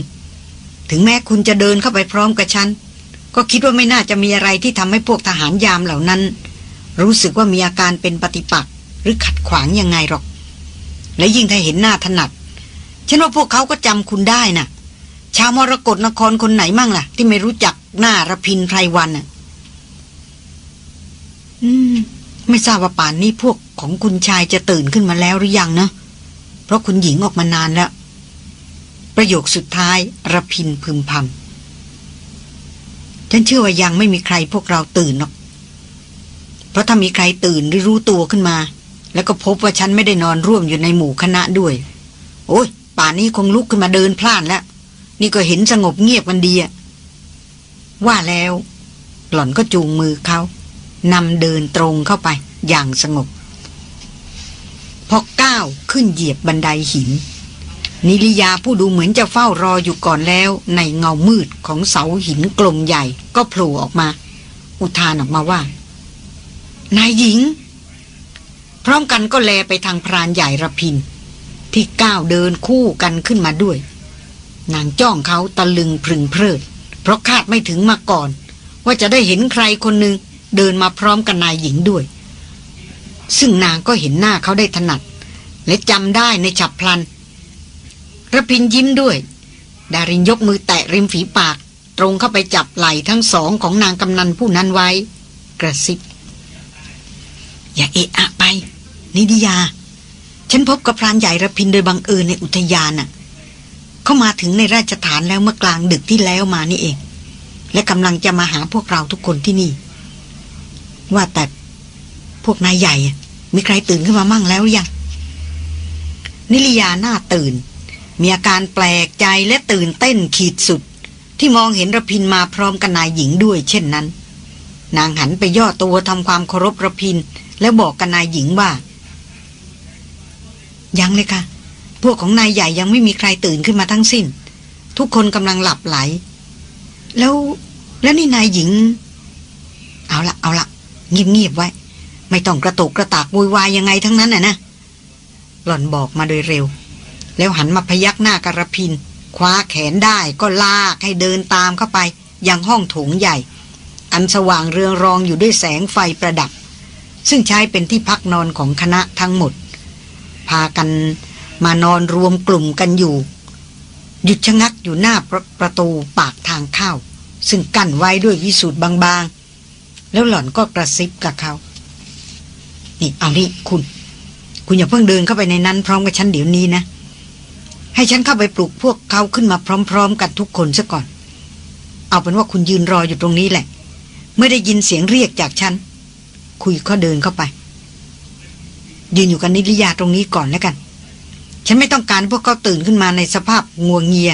ถึงแม้คุณจะเดินเข้าไปพร้อมกับฉันก็คิดว่าไม่น่าจะมีอะไรที่ทำให้พวกทหารยามเหล่านั้น รู้สึกว่ามีอาการเป็นปฏิปักษ์หรือขัดขวางยังไงหรอก และยิ่งถ้าเห็นหน้าถนัด ฉันว่าพวกเขาก็จำคุณได้น่ะ ชาวมรกรนครคนไหนมั่งล่ะ ที่ไม่รู้จักหน้าระพินไพรวันน่ะ อืม ไม่ทราบว่าป่านนี้พวกของคุณชายจะตื่นขึ้นมาแล้วหรือยังนะ เพราะคุณหญิงออกมานานแล้ว ประโยคสุดท้ายระพินพึมพำฉันเชื่อว่ายังไม่มีใครพวกเราตื่นหรอก ราะถ้ามีใครตื่นหรือรู้ตัวขึ้นมา แล้วก็พบว่าฉันไม่ได้นอนร่วมอยู่ในหมู่คณะด้วย โอ้ยป่านนี้คงลุกขึ้นมาเดินพล่านแล้ว นี่ก็เห็นสงบเงียบกันดีอะว่าแล้ว หล่อนก็จูงมือเขานำเดินตรงเข้าไป อย่างสงบ พอก้าวขึ้นเหยียบบันไดหิน นิริยาผู้ดูเหมือนจะเฝ้ารออยู่ก่อนแล้ว ในเงามืดของเสาหินกลมใหญ่ก็โผล่ออกมา อุทานออกมาว่า นายหญิง พร้อมกันก็แลไปทางพรานใหญ่ระพิน ที่ก้าวเดินคู่กันขึ้นมาด้วย นางจ้องเขาตะลึงพึงเพลิด เพราะคาดไม่ถึงมาก่อน ว่าจะได้เห็นใครคนหนึ่งเดินมาพร้อมกับนายหญิงด้วย ซึ่งนางก็เห็นหน้าเขาได้ถนัด และจำได้ในฉับพลันระพินยิ้มด้วย ดารินยกมือแตะริมฝีปาก ตรงเข้าไปจับไหล่ทั้งสองของนางกำนันผู้นั้นไว้ กระซิบ อย่าเอะอะไป นิดิยา ฉันพบกับพรานใหญ่ระพินโดยบังเอิญในอุทยานน่ะ เขามาถึงในราชฐานแล้วเมื่อกลางดึกที่แล้วมานี่เอง และกำลังจะมาหาพวกเราทุกคนที่นี่ ว่าแต่พวกนายใหญ่ มีใครตื่นขึ้นมามั่งแล้วหรือยัง นิลยาหน้าตื่น มีอาการแปลกใจและตื่นเต้นขีดสุด ที่มองเห็นระพินมาพร้อมกับนายหญิงด้วย เช่นนั้น นางหันไปย่อตัวทำความเคารพระพิน แล้วบอกกับนายหญิงว่า ยังเลยค่ะ พวกของนายใหญ่ยังไม่มีใครตื่นขึ้นมาทั้งสิ้น ทุกคนกำลังหลับไหล แล้วแล้วนี่นายหญิง เอาละเอาละเงียบๆไว้ ไม่ต้องกระตุกกระตากวุ่นวายยังไงทั้งนั้นน่ะนะหล่อนบอกมาโดยเร็ว แล้วหันมาพยักหน้ากระพิน คว้าแขนได้ก็ลากให้เดินตามเข้าไป ยังห้องโถงใหญ่ อันสว่างเรืองรองอยู่ด้วยแสงไฟประดับ ซึ่งใช้เป็นที่พักนอนของคณะทั้งหมด พากันมานอนรวมกลุ่มกันอยู่ หยุดชะงักอยู่หน้าประประตูปากทางเข้าซึ่งกั้นไว้ด้วยวิสูตรบางๆ แล้วหล่อนก็กระซิบกับเขา นี่เอานี่คุณ คุณอย่าเพิ่งเดินเข้าไปในนั้นพร้อมกับฉันเดี๋ยวนี้นะ ให้ฉันเข้าไปปลุกพวกเขาขึ้นมาพร้อม ๆ กันทุกคนซะก่อน เอาเป็นว่าคุณยืนรออยู่ตรงนี้แหละ เมื่อได้ยินเสียงเรียกจากฉัน คุยก็เดินเข้าไป ยืนอยู่กันนิริยาตรงนี้ก่อนแล้วกัน ฉันไม่ต้องการพวกเขาตื่นขึ้นมาในสภาพงัวงเงีย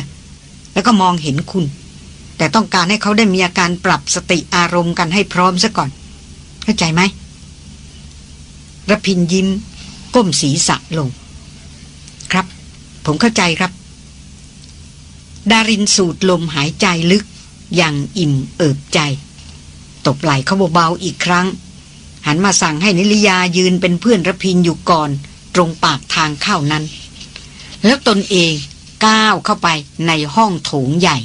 แล้วก็มองเห็นคุณ แต่ต้องการให้เขาได้มีอาการปรับสติอารมณ์กันให้พร้อมซะก่อน เข้าใจไหมระพินยิ้ม ก้มศีรษะลง ครับ ผมเข้าใจครับ ดารินสูดลมหายใจลึกอย่างอิ่มเอิบใจ ตบไหล่เขาเบาๆอีกครั้ง หันมาสั่งให้นิลยายืนเป็นเพื่อนระพินอยู่ก่อน ตรงปากทางเข้านั้น แล้วตนเองก้าวเข้าไปในห้องโถงใหญ่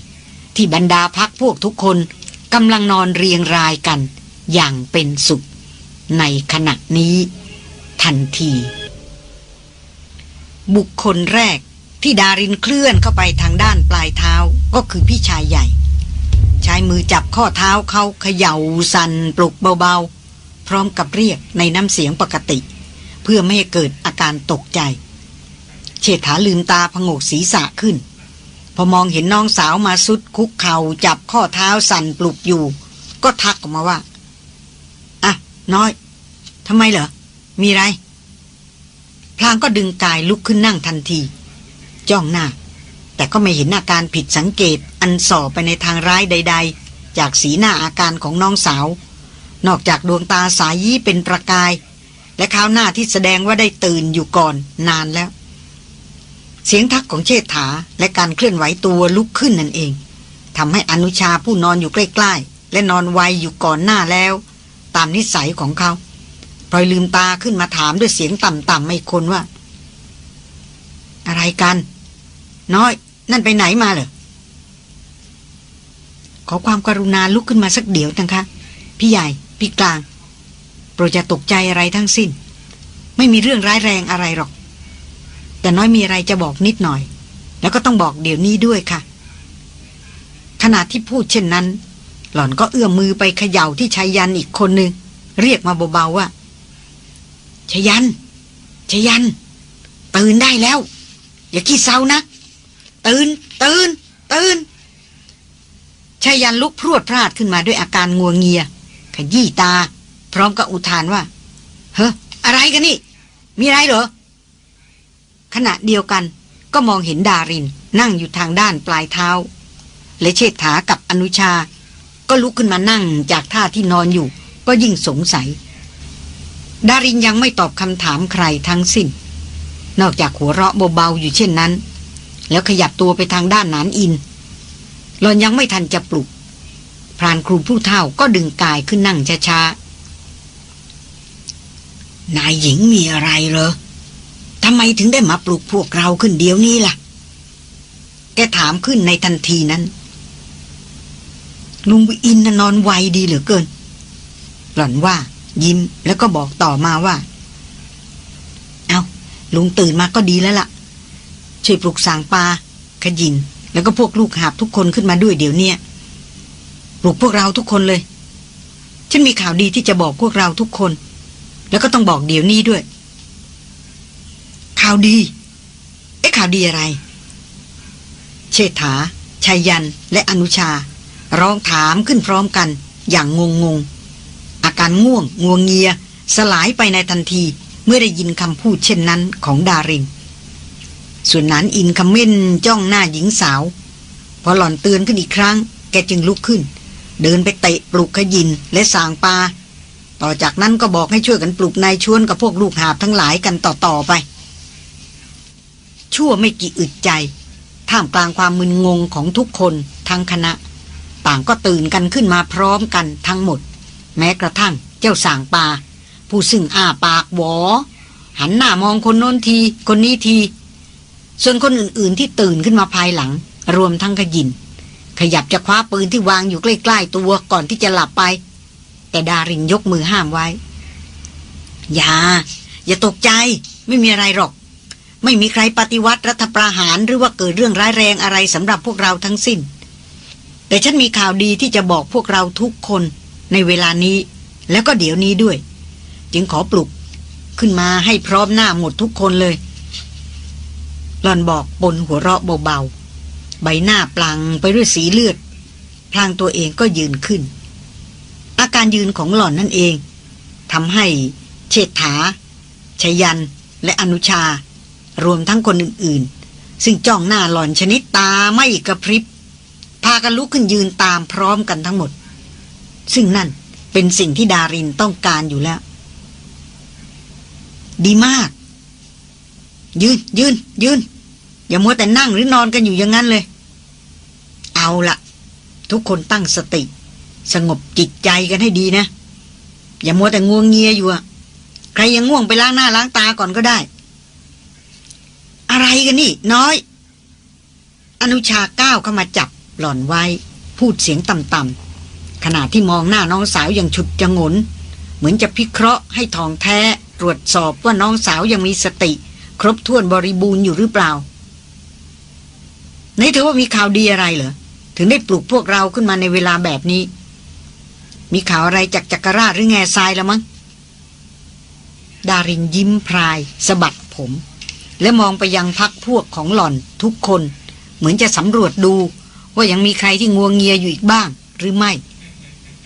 ที่บรรดาพักพวกทุกคนกำลังนอนเรียงรายกัน อย่างเป็นสุข ในขณะนี้ ทันที บุคคลแรกที่ดารินเคลื่อนเข้าไปทางด้านปลายเท้าก็คือพี่ชายใหญ่ ใช้มือจับข้อเท้าเขาเขย่าสั่นปลุกเบาๆ พร้อมกับเรียกในน้ำเสียงปกติ เพื่อไม่ให้เกิดอาการตกใจ เชษฐาลืมตาพงกศีรษะขึ้น พอมองเห็นน้องสาวมาสุดคุกเข่าจับข้อเท้าสั่นปลุกอยู่ ก็ทักออกมาว่า อะ น้อยทำไมเหรอ มีไร พลางก็ดึงกายลุกขึ้นนั่งทันที จ้องหน้า แต่ก็ไม่เห็นอาการผิดสังเกตอันส่อไปในทางร้ายใด ๆ จากสีหน้าอาการของน้องสาว นอกจากดวงตาสายยี่เป็นประกาย และข้าวหน้าที่แสดงว่าได้ตื่นอยู่ก่อนนานแล้ว เสียงทักของเชษฐาและการเคลื่อนไหวตัวลุกขึ้นนั่นเองทำให้อนุชาผู้นอนอยู่ใกล้ๆ และนอนไวอยู่ก่อนหน้าแล้ว ตามนิสัยของเขาพลอยลืมตาขึ้นมาถามด้วยเสียงต่ำๆไม่คนว่า อะไรกัน น้อย นั่นไปไหนมาเหรอขอความกรุณาลุกขึ้นมาสักเดี๋ยวนะคะ พี่ใหญ่ พี่กลาง โปรดจะตกใจอะไรทั้งสิ้น ไม่มีเรื่องร้ายแรงอะไรหรอก แต่น้อยมีอะไรจะบอกนิดหน่อย แล้วก็ต้องบอกเดี๋ยวนี้ด้วยค่ะ ขณะที่พูดเช่นนั้น หล่อนก็เอื้อมมือไปเขย่าที่ชายยันอีกคนหนึ่งเรียกมาเบาๆว่าชยันชยัน ตื่นได้แล้ว อย่าขี้เศร้านะ ตื่น ตื่น ตื่นชายันลุกพรวดพลาดขึ้นมาด้วยอาการงัวงเงีย ขยี้ตา พร้อมกับอุทานว่า เฮ้ออะไรกันนี่ มีอะไรเหรอ ขณะเดียวกันก็มองเห็นดารินนั่งอยู่ทางด้านปลายเท้า และเชษฐากับอนุชา ก็ลุกขึ้นมานั่งจากท่าที่นอนอยู่ ก็ยิ่งสงสัย ดารินยังไม่ตอบคำถามใครทั้งสิ้น นอกจากหัวเราะเบาๆอยู่เช่นนั้น แล้วขยับตัวไปทางด้านนานอินหลอนยังไม่ทันจะปลุก พรานครูผู้เฒ่าก็ดึงกายขึ้นนั่งช้านายหญิงมีอะไรเหรอทำไมถึงได้มาปลุกพวกเราขึ้นเดี๋ยวนี้ล่ะ แกถามขึ้นในทันทีนั้น ลุงวิอินนอนไวดีเหลือเกิน หล่อนว่า ยิ้มแล้วก็บอกต่อมาว่า เอาลุงตื่นมาก็ดีแล้วละ่ะ ช่วยปลุกสางปลาขยิน แล้วก็พวกลูกหาบทุกคนขึ้นมาด้วยเดี๋ยวนี้ ปลุกพวกเราทุกคนเลย ฉันมีข่าวดีที่จะบอกพวกเราทุกคน แล้วก็ต้องบอกเดี๋ยวนี้ด้วย ข่าวดี เอ๊ะข่าวดีอะไร เชษฐาชายันและอนุชา ร้องถามขึ้นพร้อมกัน อย่างงงงอาการง่วงงวงเงีย สลายไปในทันทีเมื่อได้ยินคำพูดเช่นนั้นของดารินส่วนนั้นอินคำเม่นจ้องหน้าหญิงสาว พอหล่อนเตือนขึ้นอีกครั้ง แกจึงลุกขึ้น เดินไปเตะปลุกขยินและสางปลาต่อจากนั้นก็บอกให้ช่วยกันปลุกนายชวนกับพวกลูกหาบทั้งหลายกันต่อๆไป ชั่วไม่กี่อึดใจ ท่ามกลางความมึนงงของทุกคนทั้งคณะ ต่างก็ตื่นกันขึ้นมาพร้อมกันทั้งหมด แม้กระทั่งเจ้าสางปลาผู้ซึ่งอ้าปากหวอ หันหน้ามองคนโน้นที คนนี้ที ส่วนคนอื่นๆที่ตื่นขึ้นมาภายหลัง รวมทั้งขยิน ขยับจะคว้าปืนที่วางอยู่ใกล้ๆตัวก่อนที่จะหลับไป แต่ดารินยกมือห้ามไว้ อย่า อย่าตกใจ ไม่มีอะไรหรอก ไม่มีใครปฏิวัติรัฐประหารหรือว่าเกิดเรื่องร้ายแรงอะไรสำหรับพวกเราทั้งสิ้น แต่ฉันมีข่าวดีที่จะบอกพวกเราทุกคนในเวลานี้ แล้วก็เดี๋ยวนี้ด้วย จึงขอปลุกขึ้นมาให้พร้อมหน้าหมดทุกคนเลยหลอนบอกบนหัวเราะเบาๆ ใบหน้าปลังไปด้วยสีเลือด พลางตัวเองก็ยืนขึ้น อาการยืนของหล่อนนั่นเองทำให้เชษฐาชยัน และอนุชา รวมทั้งคนอื่นๆ ซึ่งจ้องหน้าหล่อนชนิดตาไม่กระพริบ พากันลุกขึ้นยืนตามพร้อมกันทั้งหมด ซึ่งนั่นเป็นสิ่งที่ดารินต้องการอยู่แล้ว ดีมาก ยืนยืนยืน อย่ามัวแต่นั่งหรือนอนกันอยู่อย่างนั้นเลย เอาละทุกคนตั้งสติ สงบจิตใจกันให้ดีนะ อย่ามัวแต่ง่วงเงียอยู่อะใครยังง่วงไปล้างหน้าล้างตาก่อนก็ได้ อะไรกันนี่ น้อย อนุชาก้าวเข้ามาจับหล่อนไว้ พูดเสียงต่ำๆขณะที่มองหน้าน้องสาวอย่างฉุดจงน เหมือนจะพิเคราะห์ให้ทองแท้ ตรวจสอบว่าน้องสาวยังมีสติ ครบถ้วนบริบูรณ์อยู่หรือเปล่า นถือว่ามีข่าวดีอะไรเหรอ ถึงได้ปลุกพวกเราขึ้นมาในเวลาแบบนี้ มีข่าวอะไรจากจักรราชหรือแง่ทรายแล้วมั้ง ดารินยิ้มพรายสะบัดผม และมองไปยังพักพวกของหล่อนทุกคน เหมือนจะสำรวจดู ว่ายังมีใครที่งวงเงียอยู่อีกบ้างหรือไม่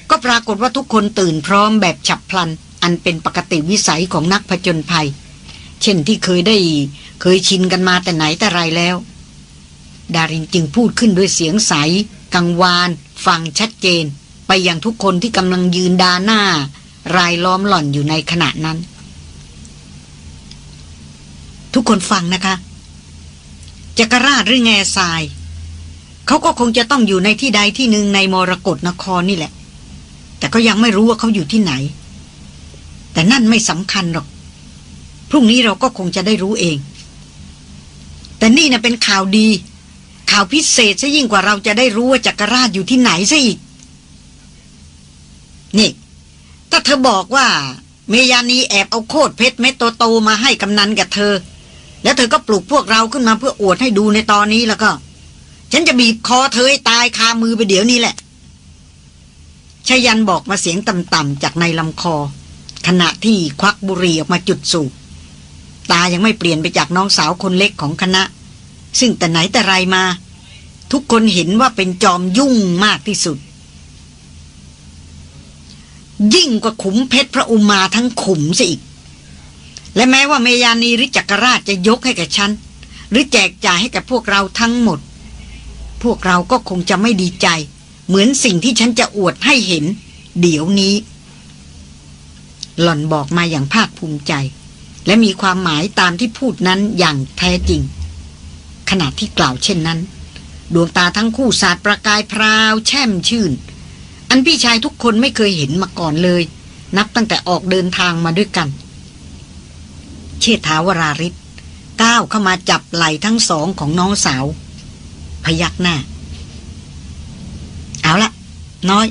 ก็ปรากฏว่าทุกคนตื่นพร้อมแบบฉับพลัน อันเป็นปกติวิสัยของนักผจญภัย เช่นที่เคยได้เคยชินกันมาแต่ไหนแต่ไรแล้ว ดารินจึงพูดขึ้นด้วยเสียงใส กังวาน ฟังชัดเจน ไปยังทุกคนที่กำลังยืนดาหน้า รายล้อมหล่อนอยู่ในขณะนั้น ทุกคนฟังนะคะ จักรราชหรือแง่ทราย เขาก็คงจะต้องอยู่ในที่ใดที่หนึ่งในมรกรนครนี่แหละ แต่ก็ยังไม่รู้ว่าเขาอยู่ที่ไหน แต่นั่นไม่สำคัญหรอก พรุ่งนี้เราก็คงจะได้รู้เอง แต่นี่นะเป็นข่าวดี ข่าวพิเศษซะยิ่งกว่าเราจะได้รู้ว่าจักรราชอยู่ที่ไหนซะอีก นี่ ถ้าเธอบอกว่า เมยานีแอบเอาโคดเพชรเม็ดโตๆมาให้กำนันกับเธอ แล้วเธอก็ปลุกพวกเราขึ้นมาเพื่ออวดให้ดูในตอนนี้แล้วก็ ฉันจะบีบคอเธอให้ตายคามือไปเดี๋ยวนี้แหละชายันบอกมาเสียงต่ำๆจากในลำคอ ขณะที่ควักบุหรี่ออกมาจุดสูบตายังไม่เปลี่ยนไปจากน้องสาวคนเล็กของคณะ ซึ่งแต่ไหนแต่ไรมา ทุกคนเห็นว่าเป็นจอมยุ่งมากที่สุด ยิ่งกว่าขุมเพชรพระอุมาทั้งขุมซะอีก และแม้ว่าเมยานีหรือจักรราชจะยกให้แกับฉัน หรือแจกจ่ายให้กับพวกเราทั้งหมด พวกเราก็คงจะไม่ดีใจ เหมือนสิ่งที่ฉันจะอวดให้เห็น เดี๋ยวนี้ หล่อนบอกมาอย่างภาคภูมิใจ และมีความหมายตามที่พูดนั้นอย่างแท้จริง ขณะที่กล่าวเช่นนั้น ดวงตาทั้งคู่สาดประกายพราว แช่มชื่น อันพี่ชายทุกคนไม่เคยเห็นมาก่อนเลย นับตั้งแต่ออกเดินทางมาด้วยกัน เชษฐาวราริศก้าวเข้ามาจับไหล่ทั้งสองของน้องสาว พยักหน้า เอาละน้อย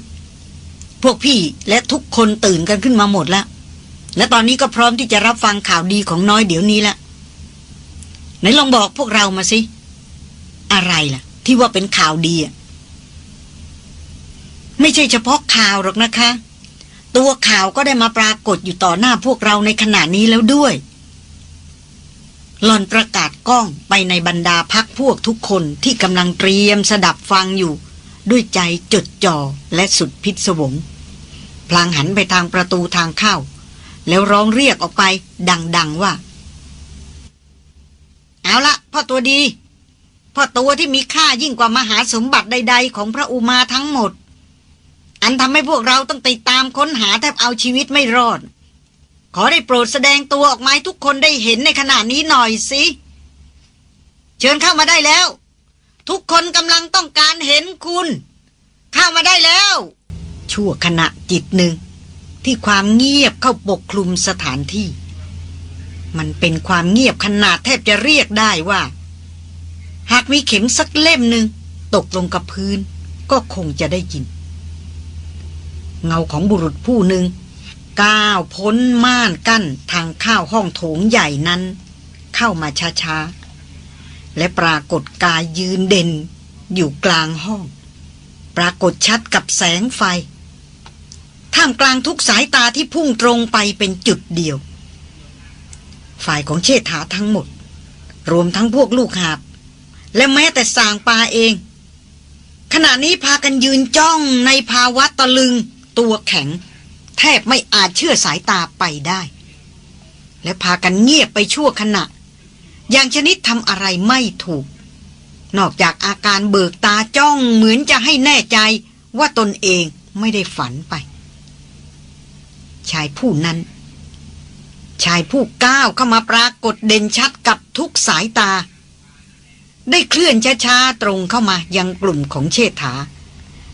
พวกพี่และทุกคนตื่นกันขึ้นมาหมดแล้ว และตอนนี้ก็พร้อมที่จะรับฟังข่าวดีของน้อยเดี๋ยวนี้ละ ไหนลองบอกพวกเรามาสิ อะไรล่ะ ที่ว่าเป็นข่าวดีอะไม่ใช่เฉพาะข่าวหรอกนะคะ ตัวข่าวก็ได้มาปรากฏอยู่ต่อหน้าพวกเราในขณะนี้แล้วด้วย หลอนประกาศกล้องไปในบรรดาพักพวกทุกคนที่กำลังเตรียมสดับฟังอยู่ ด้วยใจจดจ่อและสุดพิศวง พลางหันไปทางประตูทางเข้า แล้วร้องเรียกออกไปดัง ๆว่า เอาละพ่อตัวดี พ่อตัวที่มีค่ายิ่งกว่ามหาสมบัติใด ๆ ของพระอุมาทั้งหมด อันทำให้พวกเราต้องติดตามค้นหาแทบเอาชีวิตไม่รอด ขอได้โปรดแสดงตัวออกมาทุกคนได้เห็นในขณะนี้หน่อยสิ เชิญเข้ามาได้แล้ว ทุกคนกำลังต้องการเห็นคุณ เข้ามาได้แล้ว ชั่วขณะจิตหนึ่ง ที่ความเงียบเข้าปกคลุมสถานที่ มันเป็นความเงียบขนาดแทบจะเรียกได้ว่า หากมีเข็มสักเล่มหนึ่งตกลงกับพื้น ก็คงจะได้ยิน เงาของบุรุษผู้หนึ่งก้าวพ้นม่านกั้นทางเข้าห้องโถงใหญ่นั้น เข้ามาช้าๆ และปรากฏกายยืนเด่นอยู่กลางห้อง ปรากฏชัดกับแสงไฟ ท่ามกลางทุกสายตาที่พุ่งตรงไปเป็นจุดเดียว ฝ่ายของเชษฐาทั้งหมด รวมทั้งพวกลูกหาบ และแม้แต่สางปาเอง ขณะนี้พากันยืนจ้องในภาวะตะลึง ตัวแข็ง แทบไม่อาจเชื่อสายตาไปได้ และพากันเงียบไปชั่วขณะ อย่างชนิดทำอะไรไม่ถูก นอกจากอาการเบิกตาจ้องเหมือนจะให้แน่ใจว่าตนเองไม่ได้ฝันไป ชายผู้นั้น ชายผู้ก้าวเข้ามาปรากฏเด่นชัดกับทุกสายตา ได้เคลื่อนช้าๆตรงเข้ามายังกลุ่มของเชษฐา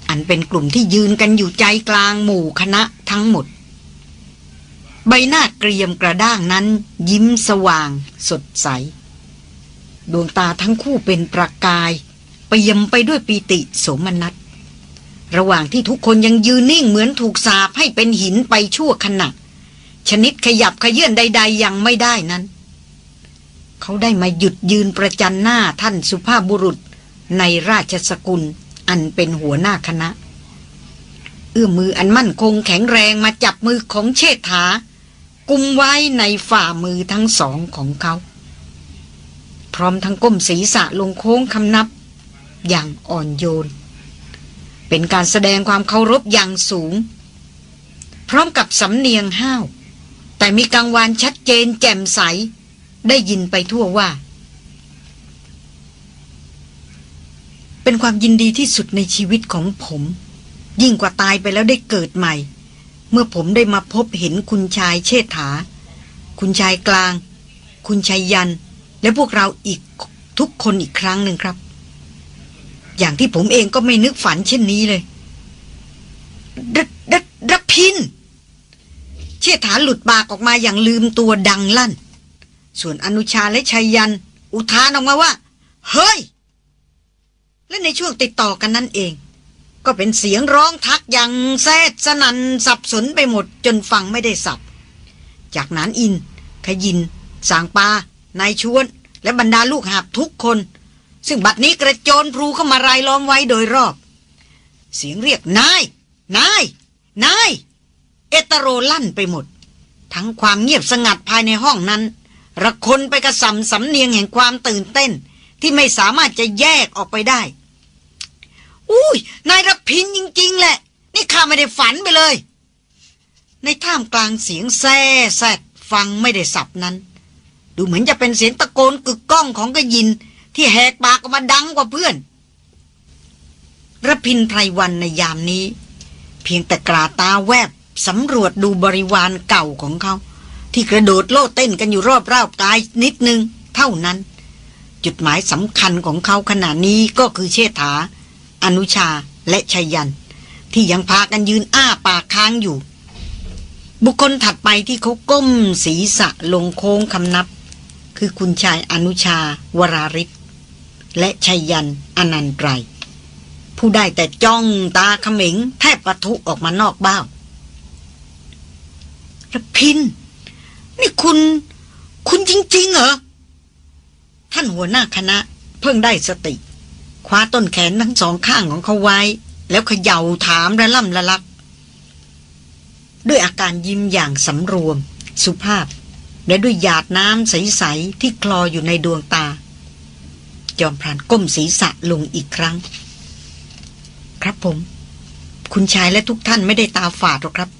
อันเป็นกลุ่มที่ยืนกันอยู่ใจกลางหมู่คณะทั้งหมด ใบหน้าเกรียมกระด้างนั้น ยิ้มสว่าง สดใส ดวงตาทั้งคู่เป็นประกายเปี่ยมไปด้วยปีติโสมนัสระหว่างที่ทุกคนยังยืนนิ่งเหมือนถูกสาบให้เป็นหินไปชั่วขณะ ชนิดขยับขยื่นใด ๆ ยังไม่ได้นั้น เขาได้มาหยุดยืนประจันหน้าท่านสุภาพบุรุษในราชสกุลอันเป็นหัวหน้าคณะ เอื้อมมืออันมั่นคงแข็งแรงมาจับมือของเชษฐา กุมไว้ในฝ่ามือทั้งสองของเขา พร้อมทั้งก้มศีรษะลงโค้งคำนับ อย่างอ่อนโยน เป็นการแสดงความเคารพอย่างสูง พร้อมกับสำเนียงห้าว แต่มีกังวานชัดเจนแจ่มใส ได้ยินไปทั่วว่า เป็นความยินดีที่สุดในชีวิตของผม ยิ่งกว่าตายไปแล้วได้เกิดใหม่ เมื่อผมได้มาพบเห็นคุณชายเชษฐา คุณชายกลาง คุณชายยัน และพวกเราอีกทุกคนอีกครั้งหนึ่งครับ อย่างที่ผมเองก็ไม่นึกฝันเช่นนี้เลยดดดพิน เชษฐาหลุดปากออกมาอย่างลืมตัวดังลั่น ส่วนอนุชาและชายยัน อุทานออกมาว่า เฮ้ย และในช่วงติดต่อกันนั่นเอง ก็เป็นเสียงร้องทักอย่างแซดสนันสับสนไปหมดจนฟังไม่ได้สับ จากนั้นอิน ขยิน สางปานายชวน และบรรดาลูกหาบทุกคน ซึ่งบัดนี้กระโจนพลูเข้ามารายล้อมไว้โดยรอบ เสียงเรียกนาย นาย นาย เอตโรลั่นไปหมด ทั้งความเงียบสงัดภายในห้องนั้น ระคนไปกระสำสำเนียงแห่งความตื่นเต้น ที่ไม่สามารถจะแยกออกไปได้ อุ้ยนายรพินจริง ๆ แหละ นี่ข้าไม่ได้ฝันไปเลย ในท่ามกลางเสียงแซ่แซดฟังไม่ได้สับนั้น ดูเหมือนจะเป็นเสียงตะโกนกึกก้องของกระยิน ที่แหกปากออกมาดังกว่าเพื่อนรพินไพรวันในยามนี้ เพียงแต่กราตาแวบ สำรวจดูบริวารเก่าของเขา ที่กระโดดโลดเต้นกันอยู่รอบรากายนิดนึง เท่านั้น จุดหมายสำคัญของเขาขณะนี้ก็คือเชษฐา อนุชาและชัยยัน ที่ยังพากันยืนอ้าปากค้างอยู่ บุคคลถัดไปที่เขาก้มศีรษะลงโค้งคำนับ คือคุณชายอนุชาวราริศและชัยยันอนันตรายผู้ได้แต่จ้องตาเขม็งแทบปะทุออกมานอกบ้า ระพิน นี่คุณ คุณจริง ๆ เหรอ ท่านหัวหน้าคณะ เพิ่งได้สติ คว้าต้นแขนทั้งสองข้างของเขาไว้ แล้วเขย่าถามระล่ำละลัก ด้วยอาการยิ้มอย่างสำรวม สุภาพ และด้วยหยาดน้ำใส ๆ ที่คลออยู่ในดวงตา จอมพรานก้มศีรษะลงอีกครั้ง ครับผม คุณชายและทุกท่านไม่ได้ตาฝาดหรอกครับ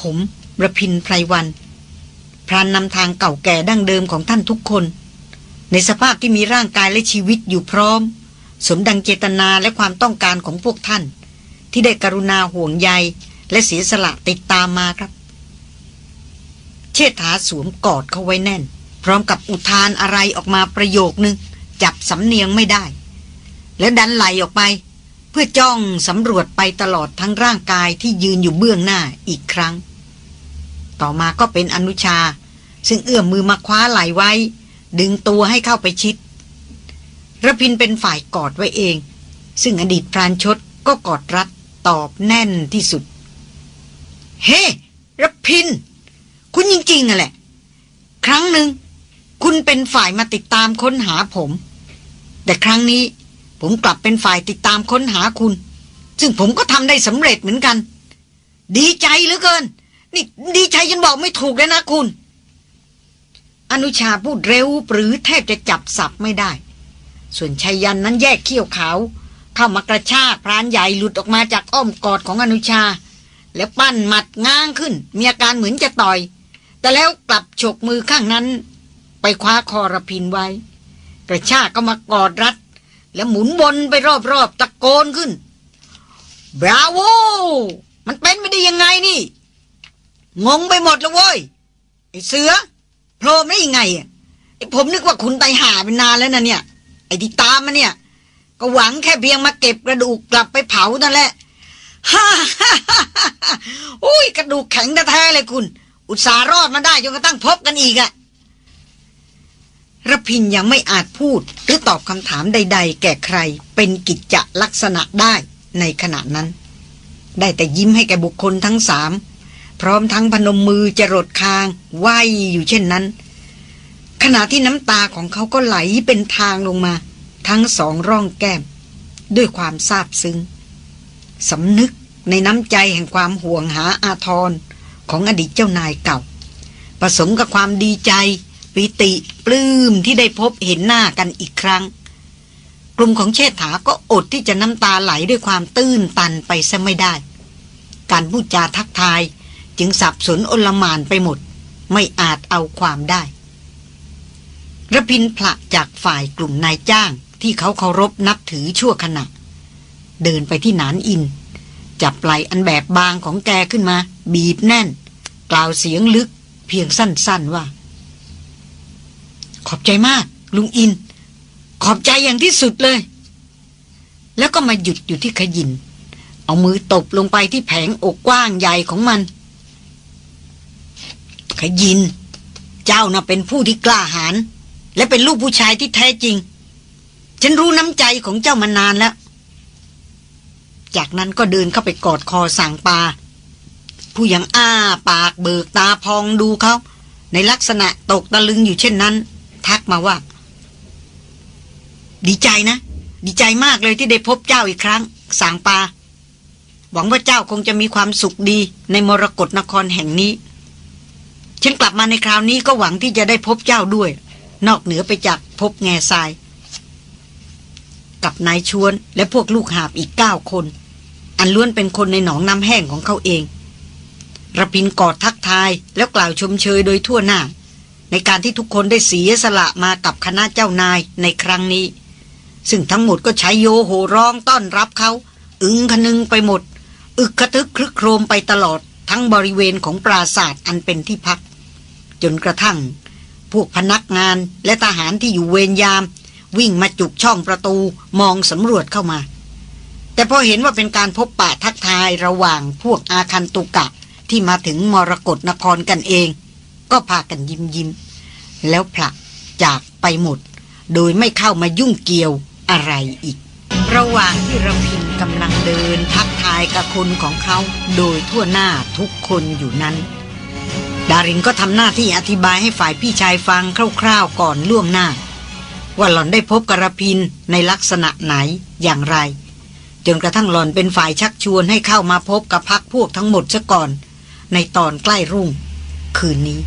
ผม ระพินไพรวัน พรานนำทางเก่าแก่ดั้งเดิมของท่านทุกคน ในสภาพที่มีร่างกายและชีวิตอยู่พร้อม สมดังเจตนาและความต้องการของพวกท่าน ที่ได้กรุณาห่วงใย และเสียสละติดตามมาครับ เชษฐาสวมกอดเขาไว้แน่น พร้อมกับอุทานอะไรออกมาประโยคนึง จับสำเนียงไม่ได้ แล้วดันไหลออกไปเพื่อจ้องสำรวจไปตลอดทั้งร่างกายที่ยืนอยู่เบื้องหน้าอีกครั้ง ต่อมาก็เป็นอนุชา ซึ่งเอื้อมมือมาคว้าไหลไว้ ดึงตัวให้เข้าไปชิดระพินเป็นฝ่ายกอดไว้เอง ซึ่งอดีตพรานชดก็กอดรัดตอบแน่นที่สุด เฮ้ hey, รพิน คุณจริงๆอะแหละ ครั้งหนึ่ง คุณเป็นฝ่ายมาติดตามค้นหาผม แต่ครั้งนี้ผมกลับเป็นฝ่ายติดตามค้นหาคุณ ซึ่งผมก็ทำได้สำเร็จเหมือนกัน ดีใจเหลือเกิน นี่ดีใจจนบอกไม่ถูกเลยนะคุณ อนุชาพูดเร็วปรือแทบจะจับสับไม่ได้ ส่วนชัยยันนั้นแยกเขี้ยวขาว เข้ามากระชากพรานใหญ่หลุดออกมาจากอ้อมกอดของอนุชา แล้วปั้นหมัดง้างขึ้น มีอาการเหมือนจะต่อย แต่แล้วกลับฉกมือข้างนั้น ไปคว้าคอระพินไว้ กระชากก็มากอดรัด แล้วหมุนวนไปรอบๆตะโกนขึ้นบราโวมันเป็นไม่ได้ยังไงนี่ งงไปหมดแล้วเว้ย ไอ้เสือโผล่ไม่ยังไงไอ้ผมนึกว่าคุณไตหาเป็นนานแล้วนะเนี่ย ไอ้ที่ตามมาเนี่ย ก็หวังแค่เพียงมาเก็บกระดูกกลับไปเผานั่นแหละฮ่าฮ่าอุ้ยกระดูกแข็งแท้เลยคุณ อุตส่าห์รอดมาได้จนกระทั่งพบกันอีกอะระพินยังไม่อาจพูดหรือตอบคำถามใด ๆ แก่ใครเป็นกิจจลักษณะได้ในขณะนั้น ได้แต่ยิ้มให้แก่บุคคลทั้งสาม พร้อมทั้งพนมมือจรดคางไหวอยู่เช่นนั้น ขณะที่น้ำตาของเขาก็ไหลเป็นทางลงมา ทั้งสองร่องแก้ม ด้วยความซาบซึ้งสำนึกในน้ำใจแห่งความห่วงหาอาทรของอดีตเจ้านายเก่า ผสมกับความดีใจ ปิติปลื้มที่ได้พบเห็นหน้ากันอีกครั้ง กลุ่มของเชษฐาก็อดที่จะน้ำตาไหลด้วยความตื้นตันไปซะไม่ได้ การพูดจาทักทาย จึงสับสนอลมานไปหมด ไม่อาจเอาความได้ระพินผละจากฝ่ายกลุ่มนายจ้างที่เขาเคารพนับถือชั่วขณะ เดินไปที่หนานอิน จับไหลอันแบบบางของแกขึ้นมา บีบแน่น กล่าวเสียงลึกเพียงสั้นๆว่า ขอบใจมาก ลุงอิน ขอบใจอย่างที่สุดเลย แล้วก็มาหยุดอยู่ที่ขยิน เอามือตบลงไปที่แผงอกกว้างใหญ่ของมัน ขยิน เจ้าน่ะเป็นผู้ที่กล้าหาญและเป็นลูกผู้ชายที่แท้จริง ฉันรู้น้ำใจของเจ้ามานานแล้ว จากนั้นก็เดินเข้าไปกอดคอสั่งปา ผู้ยังอ้าปากเบิกตาพองดูเขา ในลักษณะตกตะลึงอยู่เช่นนั้น ทักมาว่า ดีใจนะ ดีใจมากเลยที่ได้พบเจ้าอีกครั้งสั่งปา หวังว่าเจ้าคงจะมีความสุขดีในมรกรนครแห่งนี้ ฉันกลับมาในคราวนี้ก็หวังที่จะได้พบเจ้าด้วย นอกเหนือไปจากพบแง่ทราย กับนายชวนและพวกลูกหาบอีกเก้าคน อันล้วนเป็นคนในหนองน้ำแห้งของเขาเองระพินกอดทักทายแล้วกล่าวชมเชยโดยทั่วหน้า ในการที่ทุกคนได้เสียสละมากับคณะเจ้านายในครั้งนี้ ซึ่งทั้งหมดก็ใช้โยโหร้องต้อนรับเขาอึงคนึงไปหมด อึกกระทึกครึกโครมไปตลอดทั้งบริเวณของปราศาสตร์อันเป็นที่พัก จนกระทั่ง พวกพนักงานและทหารที่อยู่เวรยาม วิ่งมาจุกช่องประตูมองสำรวจเข้ามา แต่พอเห็นว่าเป็นการพบปะทักทายระหว่างพวกอาคันตุกะที่มาถึงมรกรนครกันเอง ก็พากันยิ้มยิ้มแล้วผลักจากไปหมด โดยไม่เข้ามายุ่งเกี่ยวอะไรอีก ระหว่างที่ระพินกำลังเดินทักทายกับคนของเขาโดยทั่วหน้าทุกคนอยู่นั้น ดารินก็ทำหน้าที่อธิบายให้ฝ่ายพี่ชายฟังคร่าวๆก่อนล่วงหน้า ว่าหล่อนได้พบกระพินในลักษณะไหนอย่างไร จนกระทั่งหล่อนเป็นฝ่ายชักชวนให้เข้ามาพบกับพักพวกทั้งหมดซะก่อน ในตอนใกล้รุ่ง คืนนี้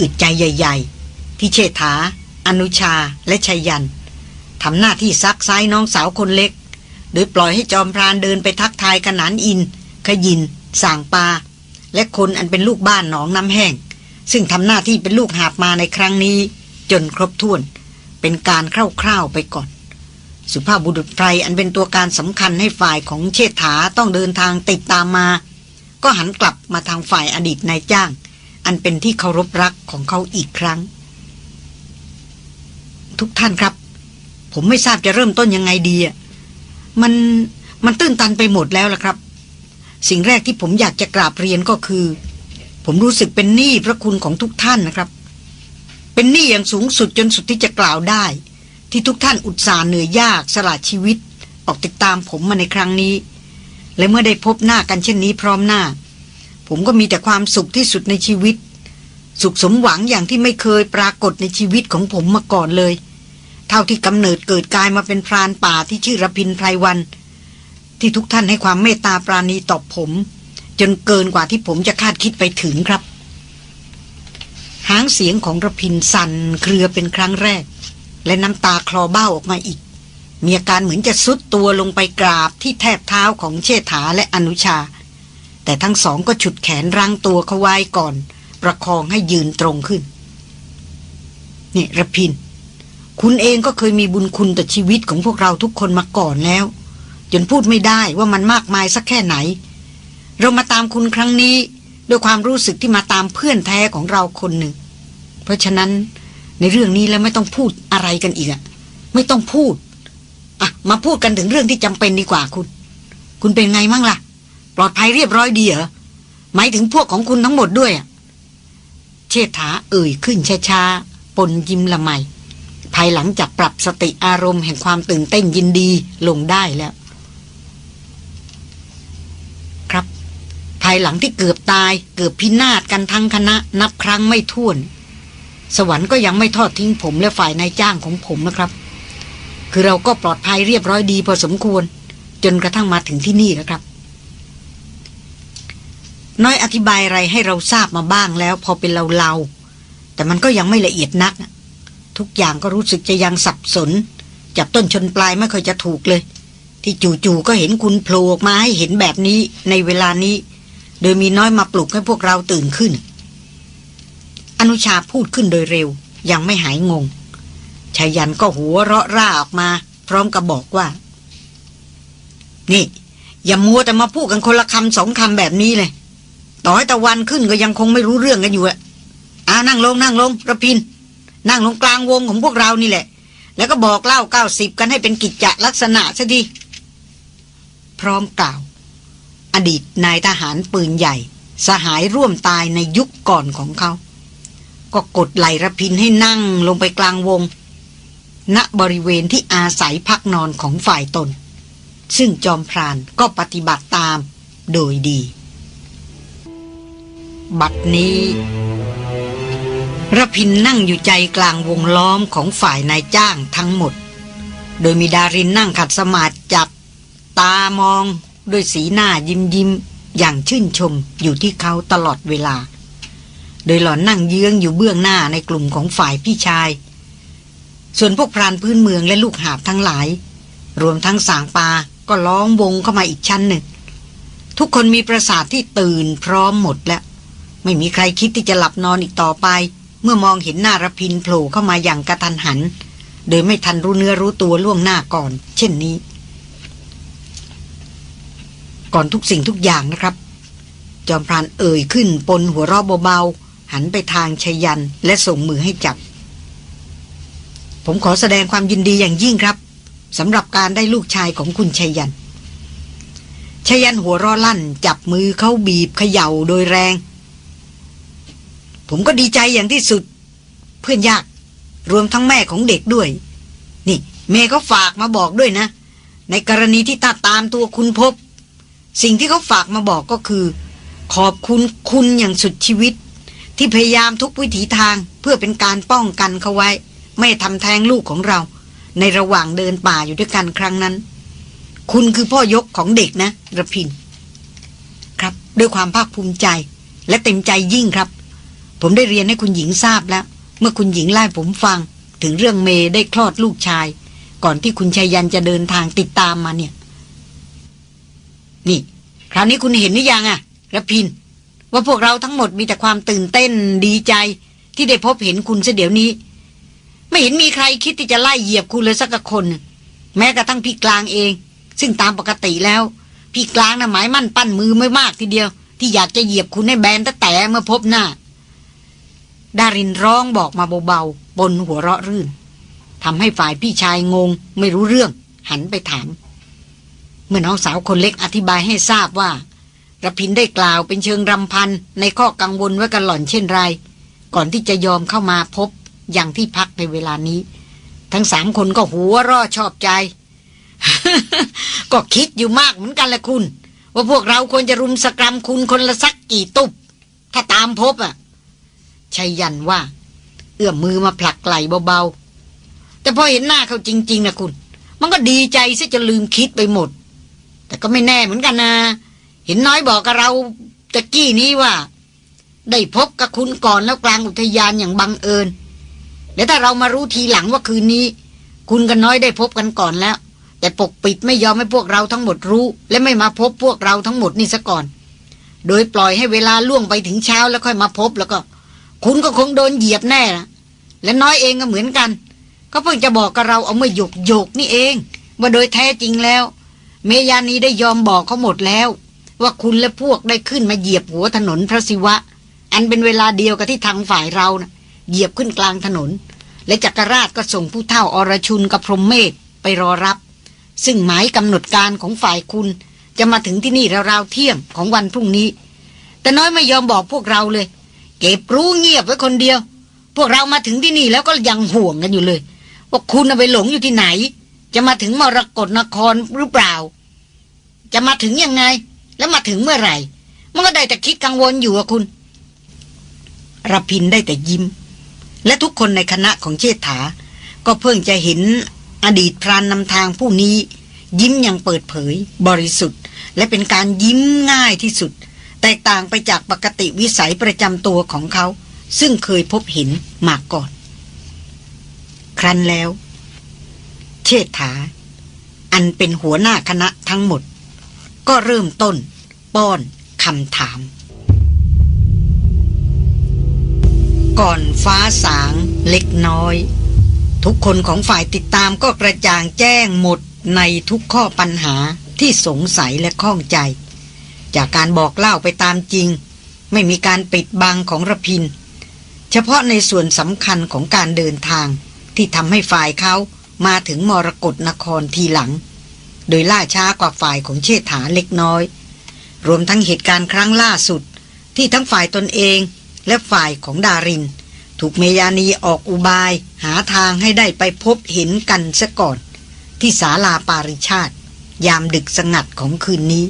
อึดใจใหญ่ ๆ ที่เชษฐา อนุชาและชัยยันทำหน้าที่ซักไซ้น้องสาวคนเล็ก โดยปล่อยให้จอมพรานเดินไปทักทายขนานอิน ขยินสางปา และคนอันเป็นลูกบ้านหนองน้ำแห้ง ซึ่งทำหน้าที่เป็นลูกหาบมาในครั้งนี้ จนครบถ้วน เป็นการคร่าวๆไปก่อน สุภาพบุรุษไพรอันเป็นตัวการสำคัญให้ฝ่ายของเชษฐาต้องเดินทางติดตามมา ก็หันกลับมาทางฝ่ายอดีตนายจ้าง อันเป็นที่เคารพรักของเขาอีกครั้ง ทุกท่านครับ ผมไม่ทราบจะเริ่มต้นยังไงดีอะมันมันตื้นตันไปหมดแล้วล่ะครับ สิ่งแรกที่ผมอยากจะกราบเรียนก็คือ ผมรู้สึกเป็นหนี้พระคุณของทุกท่านนะครับ เป็นหนี้อย่างสูงสุดจนสุดที่จะกล่าวได้ ที่ทุกท่านอุตส่าห์เหนื่อยยากสละชีวิต ออกติดตามผมมาในครั้งนี้ และเมื่อได้พบหน้ากันเช่นนี้พร้อมหน้า ผมก็มีแต่ความสุขที่สุดในชีวิต สุขสมหวังอย่างที่ไม่เคยปรากฏในชีวิตของผมมาก่อนเลย เท่าที่กำเนิดเกิดกายมาเป็นพรานป่าที่ชื่อรพินไพรวัน ที่ทุกท่านให้ความเมตตาปราณีต่อผม จนเกินกว่าที่ผมจะคาดคิดไปถึงครับ หางเสียงของระพินสั่นเครือเป็นครั้งแรก และน้ำตาคลอเบ้าออกมาอีก มีอาการเหมือนจะซุดตัวลงไปกราบที่แทบเท้าของเชษฐาและอนุชา แต่ทั้งสองก็ฉุดแขนรั้งตัวเขาไว้ก่อน ประคองให้ยืนตรงขึ้น นี่ระพิน คุณเองก็เคยมีบุญคุณต่อชีวิตของพวกเราทุกคนมาก่อนแล้ว จนพูดไม่ได้ว่ามันมากมายสักแค่ไหน เรามาตามคุณครั้งนี้ด้วยความรู้สึกที่มาตามเพื่อนแท้ของเราคนหนึ่ง เพราะฉะนั้นในเรื่องนี้แล้วไม่ต้องพูดอะไรกันอีกอะไม่ต้องพูดอะมาพูดกันถึงเรื่องที่จำเป็นดีกว่าคุณ คุณเป็นไงมั่งล่ะ ปลอดภัยเรียบร้อยดีเหรอหมายถึงพวกของคุณทั้งหมดด้วยอะเชษฐาเอ่ยขึ้นช้าๆปนยิ้มละไมภายหลังจากปรับสติอารมณ์แห่งความตื่นเต้นยินดีลงได้แล้ว ครับ ภายหลังที่เกือบตาย เกือบพินาศกันทั้งคณะนับครั้งไม่ถ้วน สวรรค์ก็ยังไม่ทอดทิ้งผมและฝ่ายนายจ้างของผมนะครับ คือเราก็ปลอดภัยเรียบร้อยดีพอสมควร จนกระทั่งมาถึงที่นี่แล้วครับ น้อยอธิบายอะไรให้เราทราบมาบ้างแล้ว พอเป็นเราเราแต่มันก็ยังไม่ละเอียดนัก ทุกอย่างก็รู้สึกจะยังสับสน จับต้นชนปลายไม่ค่อยจะถูกเลย ที่จู่ๆก็เห็นคุณโผล่ออกมาให้เห็นแบบนี้ในเวลานี้ โดยมีน้อยมาปลุกให้พวกเราตื่นขึ้น อนุชาพูดขึ้นโดยเร็ว ยังไม่หายงงชายันก็หัวเราะร่าออกมา พร้อมกับบอกว่า นี่ อย่ามัวแต่มาพูดกันคนละคำสองคำแบบนี้เลย ต่อให้ตะวันขึ้นก็ยังคงไม่รู้เรื่องกันอยู่อะอ่านั่งลงนั่งลงระพิน นั่งลงกลางวงของพวกเรานี่แหละ แล้วก็บอกเล่าเก้าสิบกันให้เป็นกิจจลักษณะซะดี พร้อมกล่าว อดีตนายทหารปืนใหญ่ สหายร่วมตายในยุคก่อนของเขา ก็กดไหลระพินให้นั่งลงไปกลางวง ณบริเวณที่อาศัยพักนอนของฝ่ายตน ซึ่งจอมพรานก็ปฏิบัติตามโดยดี บัดนี้ระพินนั่งอยู่ใจกลางวงล้อมของฝ่ายนายจ้างทั้งหมด โดยมีดารินนั่งขัดสมาธิจับ ตามอง ด้วยสีหน้ายิ้มยิ้มอย่างชื่นชมอยู่ที่เขาตลอดเวลา โดยหล่อนนั่งเยื้องอยู่เบื้องหน้าในกลุ่มของฝ่ายพี่ชาย ส่วนพวกพรานพื้นเมืองและลูกหาบทั้งหลาย รวมทั้งสางปาก็ล้อมวงเข้ามาอีกชั้นหนึ่ง ทุกคนมีประสาทที่ตื่นพร้อมหมดแล้ว ไม่มีใครคิดที่จะหลับนอนอีกต่อไป เมื่อมองเห็นหน้ารพินโผล่เข้ามาอย่างกระทันหัน โดยไม่ทันรู้เนื้อรู้ตัวล่วงหน้าก่อน เช่นนี้ ก่อนทุกสิ่งทุกอย่างนะครับ จอมพรานเอ่ยขึ้นปนหัวราะเบาๆ หันไปทางชยันและส่งมือให้จับ ผมขอแสดงความยินดีอย่างยิ่งครับสำหรับการได้ลูกชายของคุณชยันชยันหัวรอลั่น จับมือเขาบีบเขย่าโดยแรง ผมก็ดีใจอย่างที่สุด เพื่อนยาก รวมทั้งแม่ของเด็กด้วย นี่แม่เขาฝากมาบอกด้วยนะ ในกรณีที่ตาตามตัวคุณพบ สิ่งที่เขาฝากมาบอกก็คือ ขอบคุณคุณอย่างสุดชีวิต ที่พยายามทุกวิถีทางเพื่อเป็นการป้องกันเขาไว้ ไม่ทำแท้งลูกของเรา ในระหว่างเดินป่าอยู่ด้วยกันครั้งนั้น คุณคือพ่อยกของเด็กนะระพิน ครับ ด้วยความภาคภูมิใจ และเต็มใจยิ่งครับ ผมได้เรียนให้คุณหญิงทราบแล้ว เมื่อคุณหญิงไล่ผมฟัง ถึงเรื่องเมย์ได้คลอดลูกชาย ก่อนที่คุณชายันจะเดินทางติดตามมาเนี่ย นี่ คราวนี้คุณเห็นหรือยังอะระพิน ว่าพวกเราทั้งหมดมีแต่ความตื่นเต้นดีใจ ที่ได้พบเห็นคุณเสเดี๋ยวนี้ ไม่เห็นมีใครคิดที่จะไล่เหยียบคุณเลยสักคน แม้กระทั่งพี่กลางเอง ซึ่งตามปกติแล้ว พี่กลางนะ่ะหมายมั่นปั้นมือไม่มากทีเดียว ที่อยากจะเหยียบคุณให้แบนแต่แต่เมื่อพบหน้า ดารินร้องบอกมาเบาๆบนหัวเราะรื่นทำให้ฝ่ายพี่ชายงง ไม่รู้เรื่อง หันไปถาม เมื่อน้องสาวคนเล็กอธิบายให้ทราบว่าระพินได้กล่าวเป็นเชิงรำพันในข้อกังวลไว้กันหล่อนเช่นไร ก่อนที่จะยอมเข้ามาพบอย่างที่พักในเวลานี้ ทั้งสามคนก็หัวร่อชอบใจ ก็คิดอยู่มากเหมือนกันแหละคุณ ว่าพวกเราควรจะรุมสกรรมคุณคนละสักกี่ตุบถ้าตามพบอะชัยยันว่า เอื้อมมือมาผลักไหลเบาๆแต่พอเห็นหน้าเขาจริง ๆนะคุณ มันก็ดีใจซะจะลืมคิดไปหมด แต่ก็ไม่แน่เหมือนกันนะ เห็นน้อยบอกกับเราตะกี้นี้ว่า ได้พบกับคุณก่อนแล้วกลางอุทยานอย่างบังเอิญเดี๋ยวถ้าเรามารู้ทีหลังว่าคืนนี้ คุณกับน้อยได้พบกันก่อนแล้ว แต่ปกปิดไม่ยอมให้พวกเราทั้งหมดรู้ และไม่มาพบพวกเราทั้งหมดนี่ซะก่อน โดยปล่อยให้เวลาล่วงไปถึงเช้าแล้วค่อยมาพบแล้วก็ คุณก็คงโดนเหยียบแน่ละและน้อยเองก็เหมือนกัน ก็เพิ่งจะบอกกับเราเอาเมื่อหยกหยกนี่เองว่าโดยแท้จริงแล้ว เมยานีได้ยอมบอกเขาหมดแล้ว ว่าคุณและพวกได้ขึ้นมาเหยียบหัวถนนพระศิวะ อันเป็นเวลาเดียวกับที่ทางฝ่ายเรานะ่ะเหยียบขึ้นกลางถนน และจักรราชก็ส่งผู้เท่าอรชุนกับพรหมเมธไปรอรับ ซึ่งหมายกำหนดการของฝ่ายคุณ จะมาถึงที่นี่ราวๆเที่ยงของวันพรุ่งนี้ แต่น้อยไม่ยอมบอกพวกเราเลย เก็บรู้เงียบไว้คนเดียว พวกเรามาถึงที่นี่แล้วก็ยังห่วงกันอยู่เลยว่าคุณไปหลงอยู่ที่ไหน จะมาถึงมรกรนครหรือเปล่า จะมาถึงยังไง แล้วมาถึงเมื่อไหร่ มันก็ได้แต่คิดกังวลอยู่อะคุณรพินได้แต่ยิ้ม และทุกคนในคณะของเชษฐา ก็เพิ่งจะเห็นอดีตพรานนำทางผู้นี้ ยิ้มอย่างเปิดเผย บริสุทธิ์ และเป็นการยิ้มง่ายที่สุด แตกต่างไปจากปกติวิสัยประจำตัวของเขา ซึ่งเคยพบเห็นมาก่อน ครั้นแล้ว เชษฐา อันเป็นหัวหน้าคณะทั้งหมด ก็เริ่มต้น ป้อนคำถาม ก่อนฟ้าสางเล็กน้อย ทุกคนของฝ่ายติดตามก็กระจ่างแจ้งหมดในทุกข้อปัญหาที่สงสัยและข้องใจ จากการบอกเล่าไปตามจริง ไม่มีการปิดบังของระพิน เฉพาะในส่วนสำคัญของการเดินทางที่ทำให้ฝ่ายเขา มาถึงมรกรนครทีหลัง โดยล่าช้ากว่าฝ่ายของเชษฐาเล็กน้อย รวมทั้งเหตุการณ์ครั้งล่าสุด ที่ทั้งฝ่ายตนเองและฝ่ายของดาริน ถูกเมยานีออกอุบายหาทางให้ได้ไปพบเห็นกันซะก่อน ที่ศาลาปาริชาติ ยามดึกสงัดของคืนนี้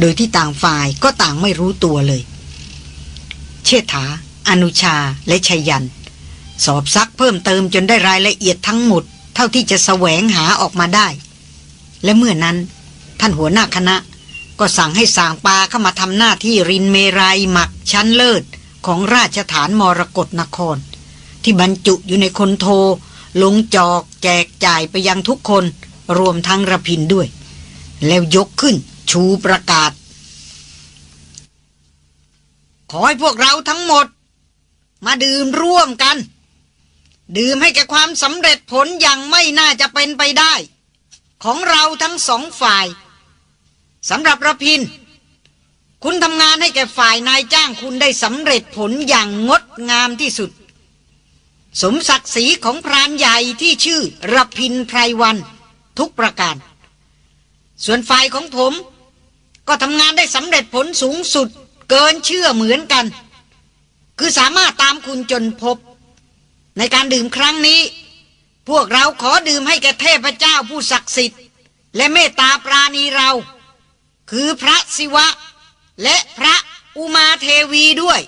โดยที่ต่างฝ่ายก็ต่างไม่รู้ตัวเลย เชษฐาอนุชาและชัยยัน สอบซักเพิ่มเติมจนได้รายละเอียดทั้งหมด เท่าที่จะแสวงหาออกมาได้ และเมื่อนั้น ท่านหัวหน้าคณะ ก็สั่งให้สางปาเข้ามาทำหน้าที่รินเมรัยหมักชั้นเลิศของราชฐานมรกรนคร ที่บรรจุอยู่ในคนโทลงจอกแจกจ่ายไปยังทุกคนรวมทั้งระพินด้วย แล้วยกขึ้นชูประกาศ ขอให้พวกเราทั้งหมด มาดื่มร่วมกัน ดื่มให้แก่ความสำเร็จผลอย่างไม่น่าจะเป็นไปได้ ของเราทั้งสองฝ่ายสำหรับระพิน คุณทำงานให้แก่ฝ่ายนายจ้างคุณได้สำเร็จผลอย่างงดงามที่สุด สมศักดิ์ศรีของพรานใหญ่ที่ชื่อระพินไพรวัน ทุกประการ ส่วนฝ่ายของผม ก็ทำงานได้สำเร็จผลสูงสุดเกินเชื่อเหมือนกัน คือสามารถตามคุณจนพบ ในการดื่มครั้งนี้ พวกเราขอดื่มให้แก่เทพเจ้าผู้ศักดิ์สิทธิ์ และเมตตาปราณีเรา คือพระศิวะ และพระอุมาเทวีด้วย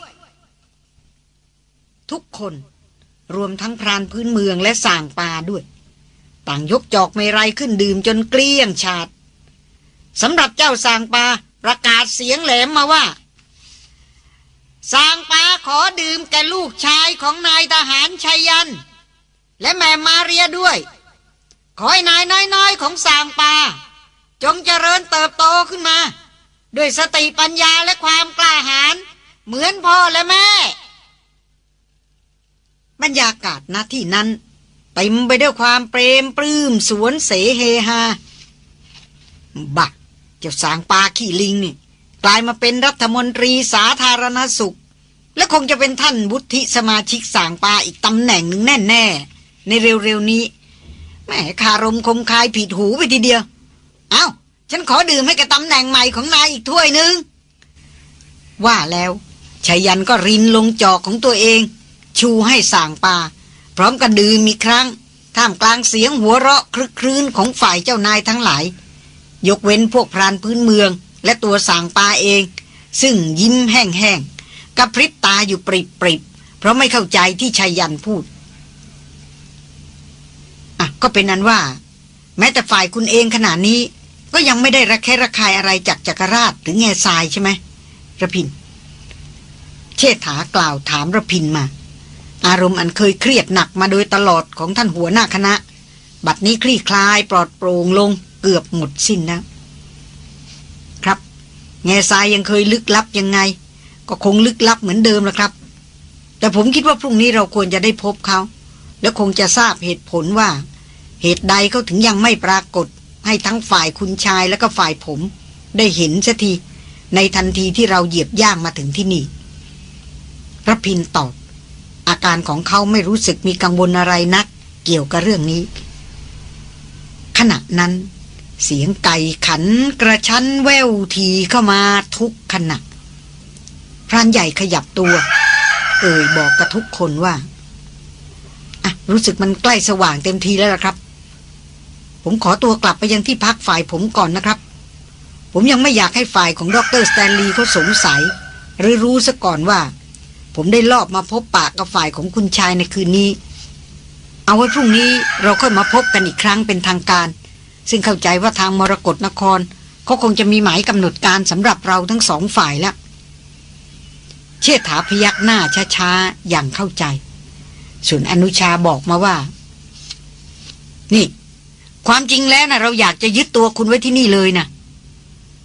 ทุกคนรวมทั้งพรานพื้นเมืองและส่างปลาด้วย ต่างยกจอกเมรัยขึ้นดื่มจนเกลี้ยงชาดสำหรับเจ้าส่างปลาประกาศเสียงแหลมมาว่า สางปาขอดื่มแก่ลูกชายของนายทหารชัยยัน และแม่มาเรียด้วย ขอให้นายน้อยๆของสางปาจงเจริญเติบโตขึ้นมา ด้วยสติปัญญาและความกล้าหาญเหมือนพ่อและแม่ บรรยากาศณที่นั้นเต็มไปด้วยความเปรมปลื้มสวนเสเฮฮาบักเจ้าสางปาขี้ลิงนี่กลายมาเป็นรัฐมนตรีสาธารณสุข และคงจะเป็นท่านบุธิสมาชิกสางปาอีกตำแหน่งหนึ่งแน่ๆในเร็วๆนี้แม่คารมคมคายผิดหูไปทีเดียว เอา้า ฉันขอดื่มให้กับตำแหน่งใหม่ของนายอีกถ้วยหนึ่งว่าแล้วชายันก็รินลงจอกของตัวเอง ชูให้สางปา พร้อมกับดื่มอีกครั้ง ท่ามกลางเสียงหัวเราะคลึกครื้นของฝ่ายเจ้านายทั้งหลาย ยกเว้นพวกพรานพื้นเมือง และตัวสางปาเอง ซึ่งยิ้มแห้ง กับพริบตาอยู่ปริบๆเพราะไม่เข้าใจที่ชายันพูด อะ ก็เป็นนั้นว่า แม้แต่ฝ่ายคุณเองขณะนี้ ก็ยังไม่ได้ระแคะระคายอะไรจากจักรราชหรือแง่ทรายใช่ไหมระพิน เชษฐากล่าวถามระพินมา อารมณ์อันเคยเครียดหนักมาโดยตลอดของท่านหัวหน้าคณะ บัดนี้คลี่คลายปลอดโปร่งลงเกือบหมดสิ้นแล้วครับ แง่ทรายยังเคยลึกลับยังไง ก็คงลึกลับเหมือนเดิมละครับ แต่ผมคิดว่าพรุ่งนี้เราควรจะได้พบเขา และคงจะทราบเหตุผลว่า เหตุใดเขาถึงยังไม่ปรากฏ ให้ทั้งฝ่ายคุณชายและก็ฝ่ายผม ได้เห็นสักทีในทันทีที่เราเหยียบย่างมาถึงที่นี่ระพินตอบ อาการของเขาไม่รู้สึกมีกังวลอะไรนัก เกี่ยวกับเรื่องนี้ ขณะนั้น เสียงไก่ขันกระชั้นแววทีเข้ามาทุกขณะ พรานใหญ่ขยับตัว เอ่ยบอกกับทุกคนว่าอะรู้สึกมันใกล้สว่างเต็มทีแล้วล่ะครับ ผมขอตัวกลับไปยังที่พักฝ่ายผมก่อนนะครับ ผมยังไม่อยากให้ฝ่ายของดรสแตนลีย์เขาสงสัย หรือรู้ซะก่อนว่า ผมได้ลอบมาพบปากกับฝ่ายของคุณชายในคืนนี้ เอาไว้พรุ่งนี้เราค่อยมาพบกันอีกครั้งเป็นทางการ ซึ่งเข้าใจว่าทางมรกรนครเขาคงจะมีหมายกำหนดการสำหรับเราทั้งสองฝ่ายแล้ว เชษฐาพยักหน้าช้าๆ อย่างเข้าใจ ส่วนอนุชาบอกมาว่า นี่ ความจริงแล้วนะเราอยากจะยึดตัวคุณไว้ที่นี่เลยนะ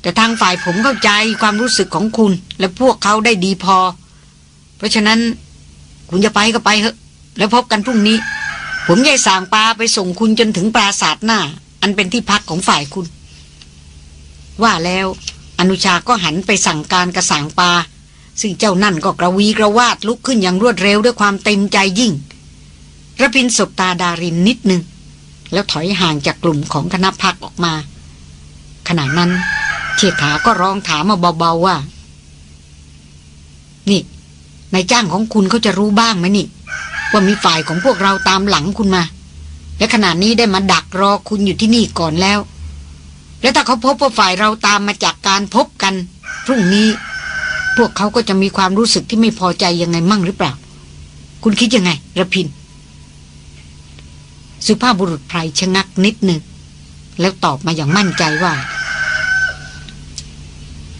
แต่ทางฝ่ายผมเข้าใจความรู้สึกของคุณ และพวกเขาได้ดีพอ เพราะฉะนั้น คุณจะไปก็ไปเถอะ แล้วพบกันพรุ่งนี้ ผมยายสางปลาไปส่งคุณจนถึงปราศาสตร์หน้า อันเป็นที่พักของฝ่ายคุณ ว่าแล้ว อนุชาก็หันไปสั่งการกระสังปลา ซึ่งเจ้านั่นก็กระวีกระวาดลุกขึ้นอย่างรวดเร็วด้วยความเต็มใจยิ่งระพินสบตาดารินนิดนึง แล้วถอยห่างจากกลุ่มของคณะพักออกมา ขณะนั้นเชษฐาก็ร้องถามมาเบาๆว่า นี่นายจ้างของคุณเขาจะรู้บ้างไหมนี่ ว่ามีฝ่ายของพวกเราตามหลังคุณมา และขณะนี้ได้มาดักรอคุณอยู่ที่นี่ก่อนแล้ว และถ้าเขาพบว่าฝ่ายเราตามมาจากการพบกัน พรุ่งนี้ พวกเขาก็จะมีความรู้สึกที่ไม่พอใจยังไงมั่งหรือเปล่า คุณคิดยังไงระพิน สุภาพบุรุษไพรชะงักนิดหนึ่ง แล้วตอบมาอย่างมั่นใจว่า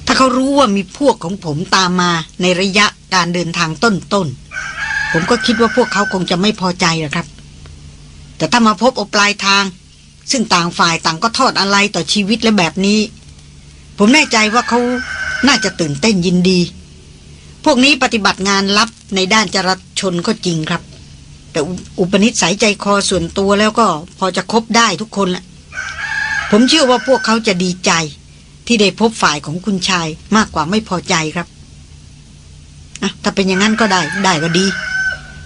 ถ้าเขารู้ว่ามีพวกของผมตามมาในระยะการเดินทางต้นๆ ผมก็คิดว่าพวกเขาคงจะไม่พอใจหรอกครับ แต่ถ้ามาพบอปลายทาง ซึ่งต่างฝ่ายต่างก็ทอดอะไรต่อชีวิตและแบบนี้ ผมแน่ใจว่าเขา น่าจะตื่นเต้นยินดี พวกนี้ปฏิบัติงานลับในด้านจราชนก็จริงครับ แต่อุปนิสัยใจคอส่วนตัวแล้วก็พอจะคบได้ทุกคนละผมเชื่อว่าพวกเขาจะดีใจ ที่ได้พบฝ่ายของคุณชายมากกว่าไม่พอใจครับอะถ้าเป็นอย่างนั้นก็ได้ได้ก็ดี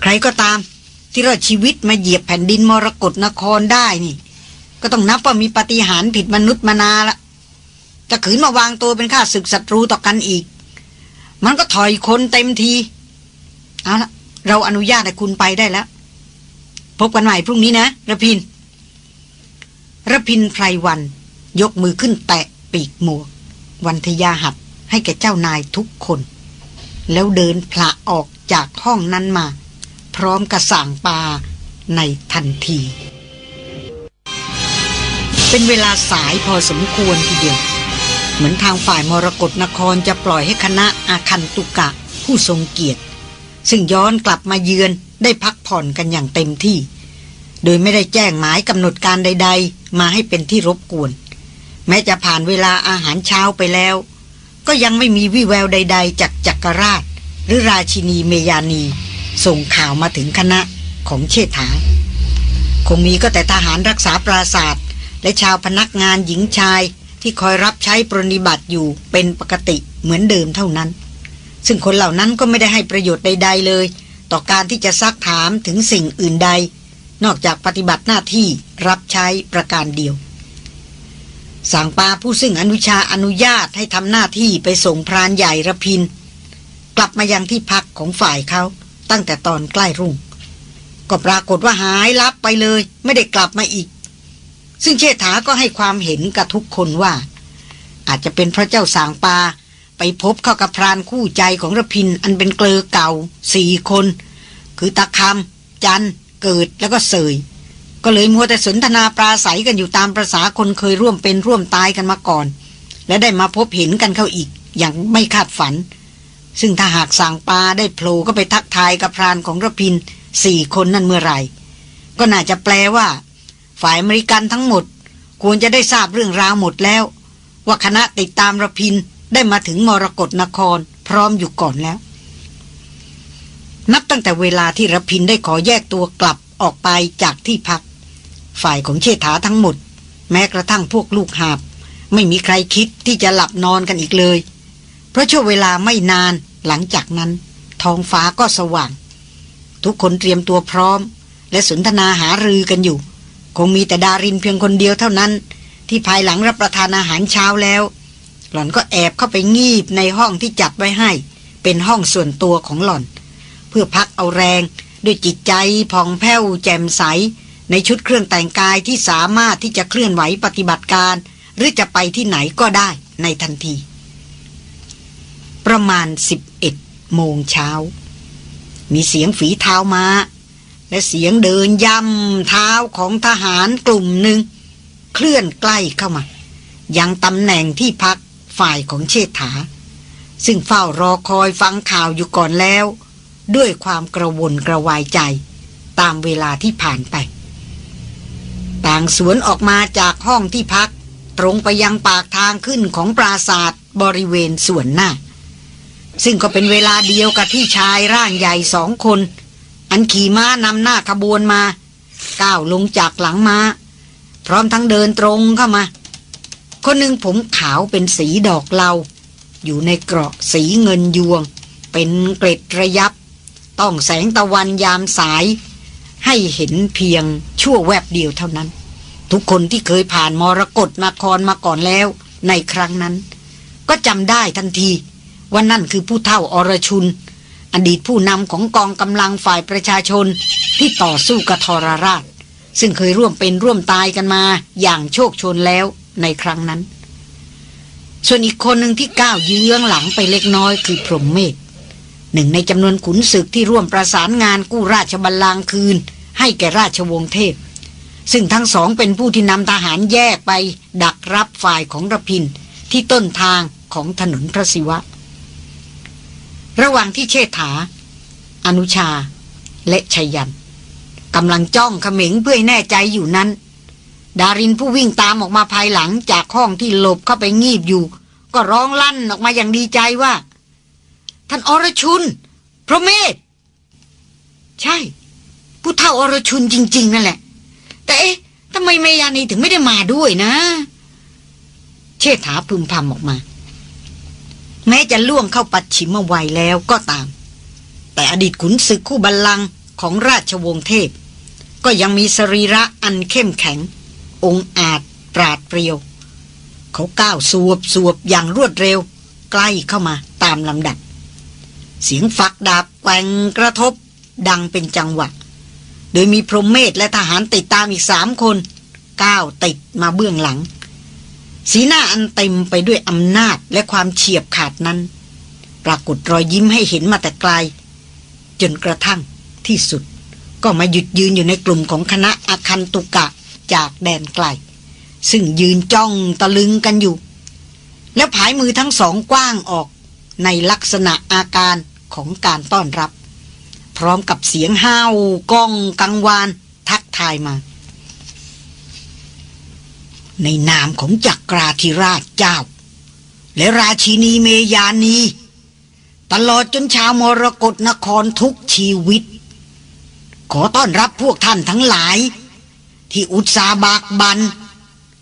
ใครก็ตาม ที่รอดชีวิตมาเหยียบแผ่นดินมรกรนครได้นี่ ก็ต้องนับว่ามีปฏิหารผิดมนุษย์มานาละ จะขืนมาวางตัวเป็นข้าศึกศัตรูต่อกันอีก มันก็ถอยคนเต็มที เอาละเราอนุญาตให้คุณไปได้แล้ว พบกันใหม่พรุ่งนี้นะระพินระพินไพรวัน ยกมือขึ้นแตะปีกหมวก วันทยาหัดให้แก่เจ้านายทุกคน แล้วเดินพละออกจากห้องนั้นมา พร้อมกระส่างปลาในทันที เป็นเวลาสายพอสมควรทีเดียว เหมือนทางฝ่ายมรกรนครจะปล่อยให้คณะอาคันตุกะ ผู้ทรงเกียรติ ซึ่งย้อนกลับมาเยือนได้พักผ่อนกันอย่างเต็มที่ โดยไม่ได้แจ้งหมายกำหนดการใด ๆ มาให้เป็นที่รบกวน แม้จะผ่านเวลาอาหารเช้าไปแล้ว ก็ยังไม่มีวิแววใด ๆ จากจักรราช หรือราชินีเมยานี ส่งข่าวมาถึงคณะของเชษฐา คงมีก็แต่ทหารรักษาปราศาสตร์และชาวพนักงานหญิงชาย ที่คอยรับใช้ปรนิบัติอยู่เป็นปกติเหมือนเดิมเท่านั้น ซึ่งคนเหล่านั้นก็ไม่ได้ให้ประโยชน์ใด ๆ เลย ต่อการที่จะซักถามถึงสิ่งอื่นใด นอกจากปฏิบัติหน้าที่รับใช้ประการเดียวสังปาผู้ซึ่งอนุชาอนุญาตให้ทำหน้าที่ไปส่งพรานใหญ่ระพิน กลับมายังที่พักของฝ่ายเขาตั้งแต่ตอนใกล้รุ่ง ก็ปรากฏว่าหายลับไปเลย ไม่ได้กลับมาอีก ซึ่งเชษฐาก็ให้ความเห็นกับทุกคนว่า อาจจะเป็นพระเจ้าสางปา ไปพบเข้ากับพรานคู่ใจของระพินอันเป็นเกลอเก่าสี่คน คือตะคำจันเกิดแล้วก็เสย ก็เลยมัวแต่สนทนาปราศัยกันอยู่ตามประษาคนเคยร่วมเป็นร่วมตายกันมาก่อน และได้มาพบเห็นกันเข้าอีกอย่างไม่คาดฝัน ซึ่งถ้าหากสางปาได้โผล่ก็ไปทักทายกับพรานของระพินสี่คนนั่นเมื่อไหร่ ก็น่าจะแปลว่า ฝ่ายอเมริกันทั้งหมด ควรจะได้ทราบเรื่องราวหมดแล้ว ว่าคณะติดตามระพินได้มาถึงมรกรนครพร้อมอยู่ก่อนแล้ว นับตั้งแต่เวลาที่ระพินได้ขอแยกตัวกลับออกไปจากที่พัก ฝ่ายของเชษฐาทั้งหมด แม้กระทั่งพวกลูกหาบ ไม่มีใครคิดที่จะหลับนอนกันอีกเลย เพราะช่วงเวลาไม่นานหลังจากนั้น ท้องฟ้าก็สว่าง ทุกคนเตรียมตัวพร้อม และสนทนาหารือกันอยู่ คงมีแต่ดารินเพียงคนเดียวเท่านั้น ที่ภายหลังรับประทานอาหารเช้าแล้ว หล่อนก็แอบเข้าไปงีบในห้องที่จัดไว้ให้ เป็นห้องส่วนตัวของหล่อน เพื่อพักเอาแรง ด้วยจิตใจผ่องแผ้วแจ่มใส ในชุดเครื่องแต่งกายที่สามารถที่จะเคลื่อนไหวปฏิบัติการ หรือจะไปที่ไหนก็ได้ในทันที ประมาณ 11โมงเช้ามีเสียงฝีเท้ามา และเสียงเดินย่ำเท้าของทหารกลุ่มหนึ่ง เคลื่อนใกล้เข้ามา ยังตำแหน่งที่พักฝ่ายของเชษฐา ซึ่งเฝ้ารอคอยฟังข่าวอยู่ก่อนแล้ว ด้วยความกระวนกระวายใจ ตามเวลาที่ผ่านไป ต่างสวนออกมาจากห้องที่พัก ตรงไปยังปากทางขึ้นของปราศาสตร์บริเวณส่วนหน้า ซึ่งก็เป็นเวลาเดียวกับที่ชายร่างใหญ่สองคน อันขี่ม้านำหน้าขบวนมาก้าวลงจากหลังมา้า พร้อมทั้งเดินตรงเข้ามา คนหนึ่งผมขาวเป็นสีดอกเหลาอยู่ในเกราะสีเงินยวง เป็นเกร็ดระยับ ต้องแสงตะวันยามสาย ให้เห็นเพียงชั่วแวบเดียวเท่านั้น ทุกคนที่เคยผ่านมรกรนครมาก่อนแล้ว ในครั้งนั้น ก็จำได้ทันทีว่านั่นคือผู้เท่าอรชุน อดีตผู้นำของกองกำลังฝ่ายประชาชนที่ต่อสู้กับทรราช ซึ่งเคยร่วมเป็นร่วมตายกันมาอย่างโชคชนแล้วในครั้งนั้น ส่วนอีกคนหนึ่งที่ก้าวเยื้องหลังไปเล็กน้อยคือพรหมเมธหนึ่งในจำนวนขุนศึกที่ร่วมประสานงานกู้ราชบัลลังก์คืน ให้แก่ราชวงศ์เทพ ซึ่งทั้งสองเป็นผู้ที่นำทหารแยกไปดักรับฝ่ายของระพินที่ต้นทางของถนนพระศิวะ ระหว่างที่เชษฐา อนุชา และชัยยันกำลังจ้องเขม็งเพื่อให้แน่ใจอยู่นั้น ดารินผู้วิ่งตามออกมาภายหลังจากห้องที่หลบเข้าไปงีบอยู่ ก็ร้องลั่นออกมาอย่างดีใจว่า ท่านอรชุน พระเมธใช่ ผู้เท่าอรชุนจริง ๆ นั่นแหละ แต่เอ๊ะทำไมเมยานีถึงไม่ได้มาด้วยนะ เชษฐาพึมพำออกมา แม้จะล่วงเข้าปัดฉิมวัยแล้วก็ตาม แต่อดีตขุนศึกคู่บัลลังก์ของราชวงศ์เทพ ก็ยังมีสรีระอันเข้มแข็ง องอาจปราดเปรียว เขาก้าวสวบสวบอย่างรวดเร็ว ใกล้เข้ามาตามลำดับ เสียงฝักดาบแกว่งกระทบ ดังเป็นจังหวะ โดยมีพรหมเมธและทหารติดตามอีกสามคนก้าวติดมาเบื้องหลัง สีหน้าอันเต็มไปด้วยอำนาจและความเฉียบขาดนั้น ปรากฏรอยยิ้มให้เห็นมาแต่ไกล จนกระทั่งที่สุด ก็มาหยุดยืนอยู่ในกลุ่มของคณะอาคันตุกะจากแดนไกล ซึ่งยืนจ้องตะลึงกันอยู่ แล้วผายมือทั้งสองกว้างออกในลักษณะอาการของการต้อนรับ พร้อมกับเสียงห้าวก้องกังวาน ทักทายมา ในนามของจักราธิราชเจ้า และราชินีเมยานี ตลอดจนชาวมรกรนครทุกชีวิต ขอต้อนรับพวกท่านทั้งหลาย ที่อุตสาบากบัน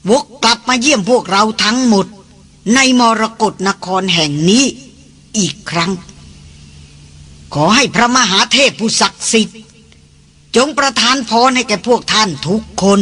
วกกลับมาเยี่ยมพวกเราทั้งหมด ในมรกรนครแห่งนี้อีกครั้ง ขอให้พระมหาเทพผู้ศักดิ์สิทธิ์ จงประทานพรให้แก่พวกท่านทุกคน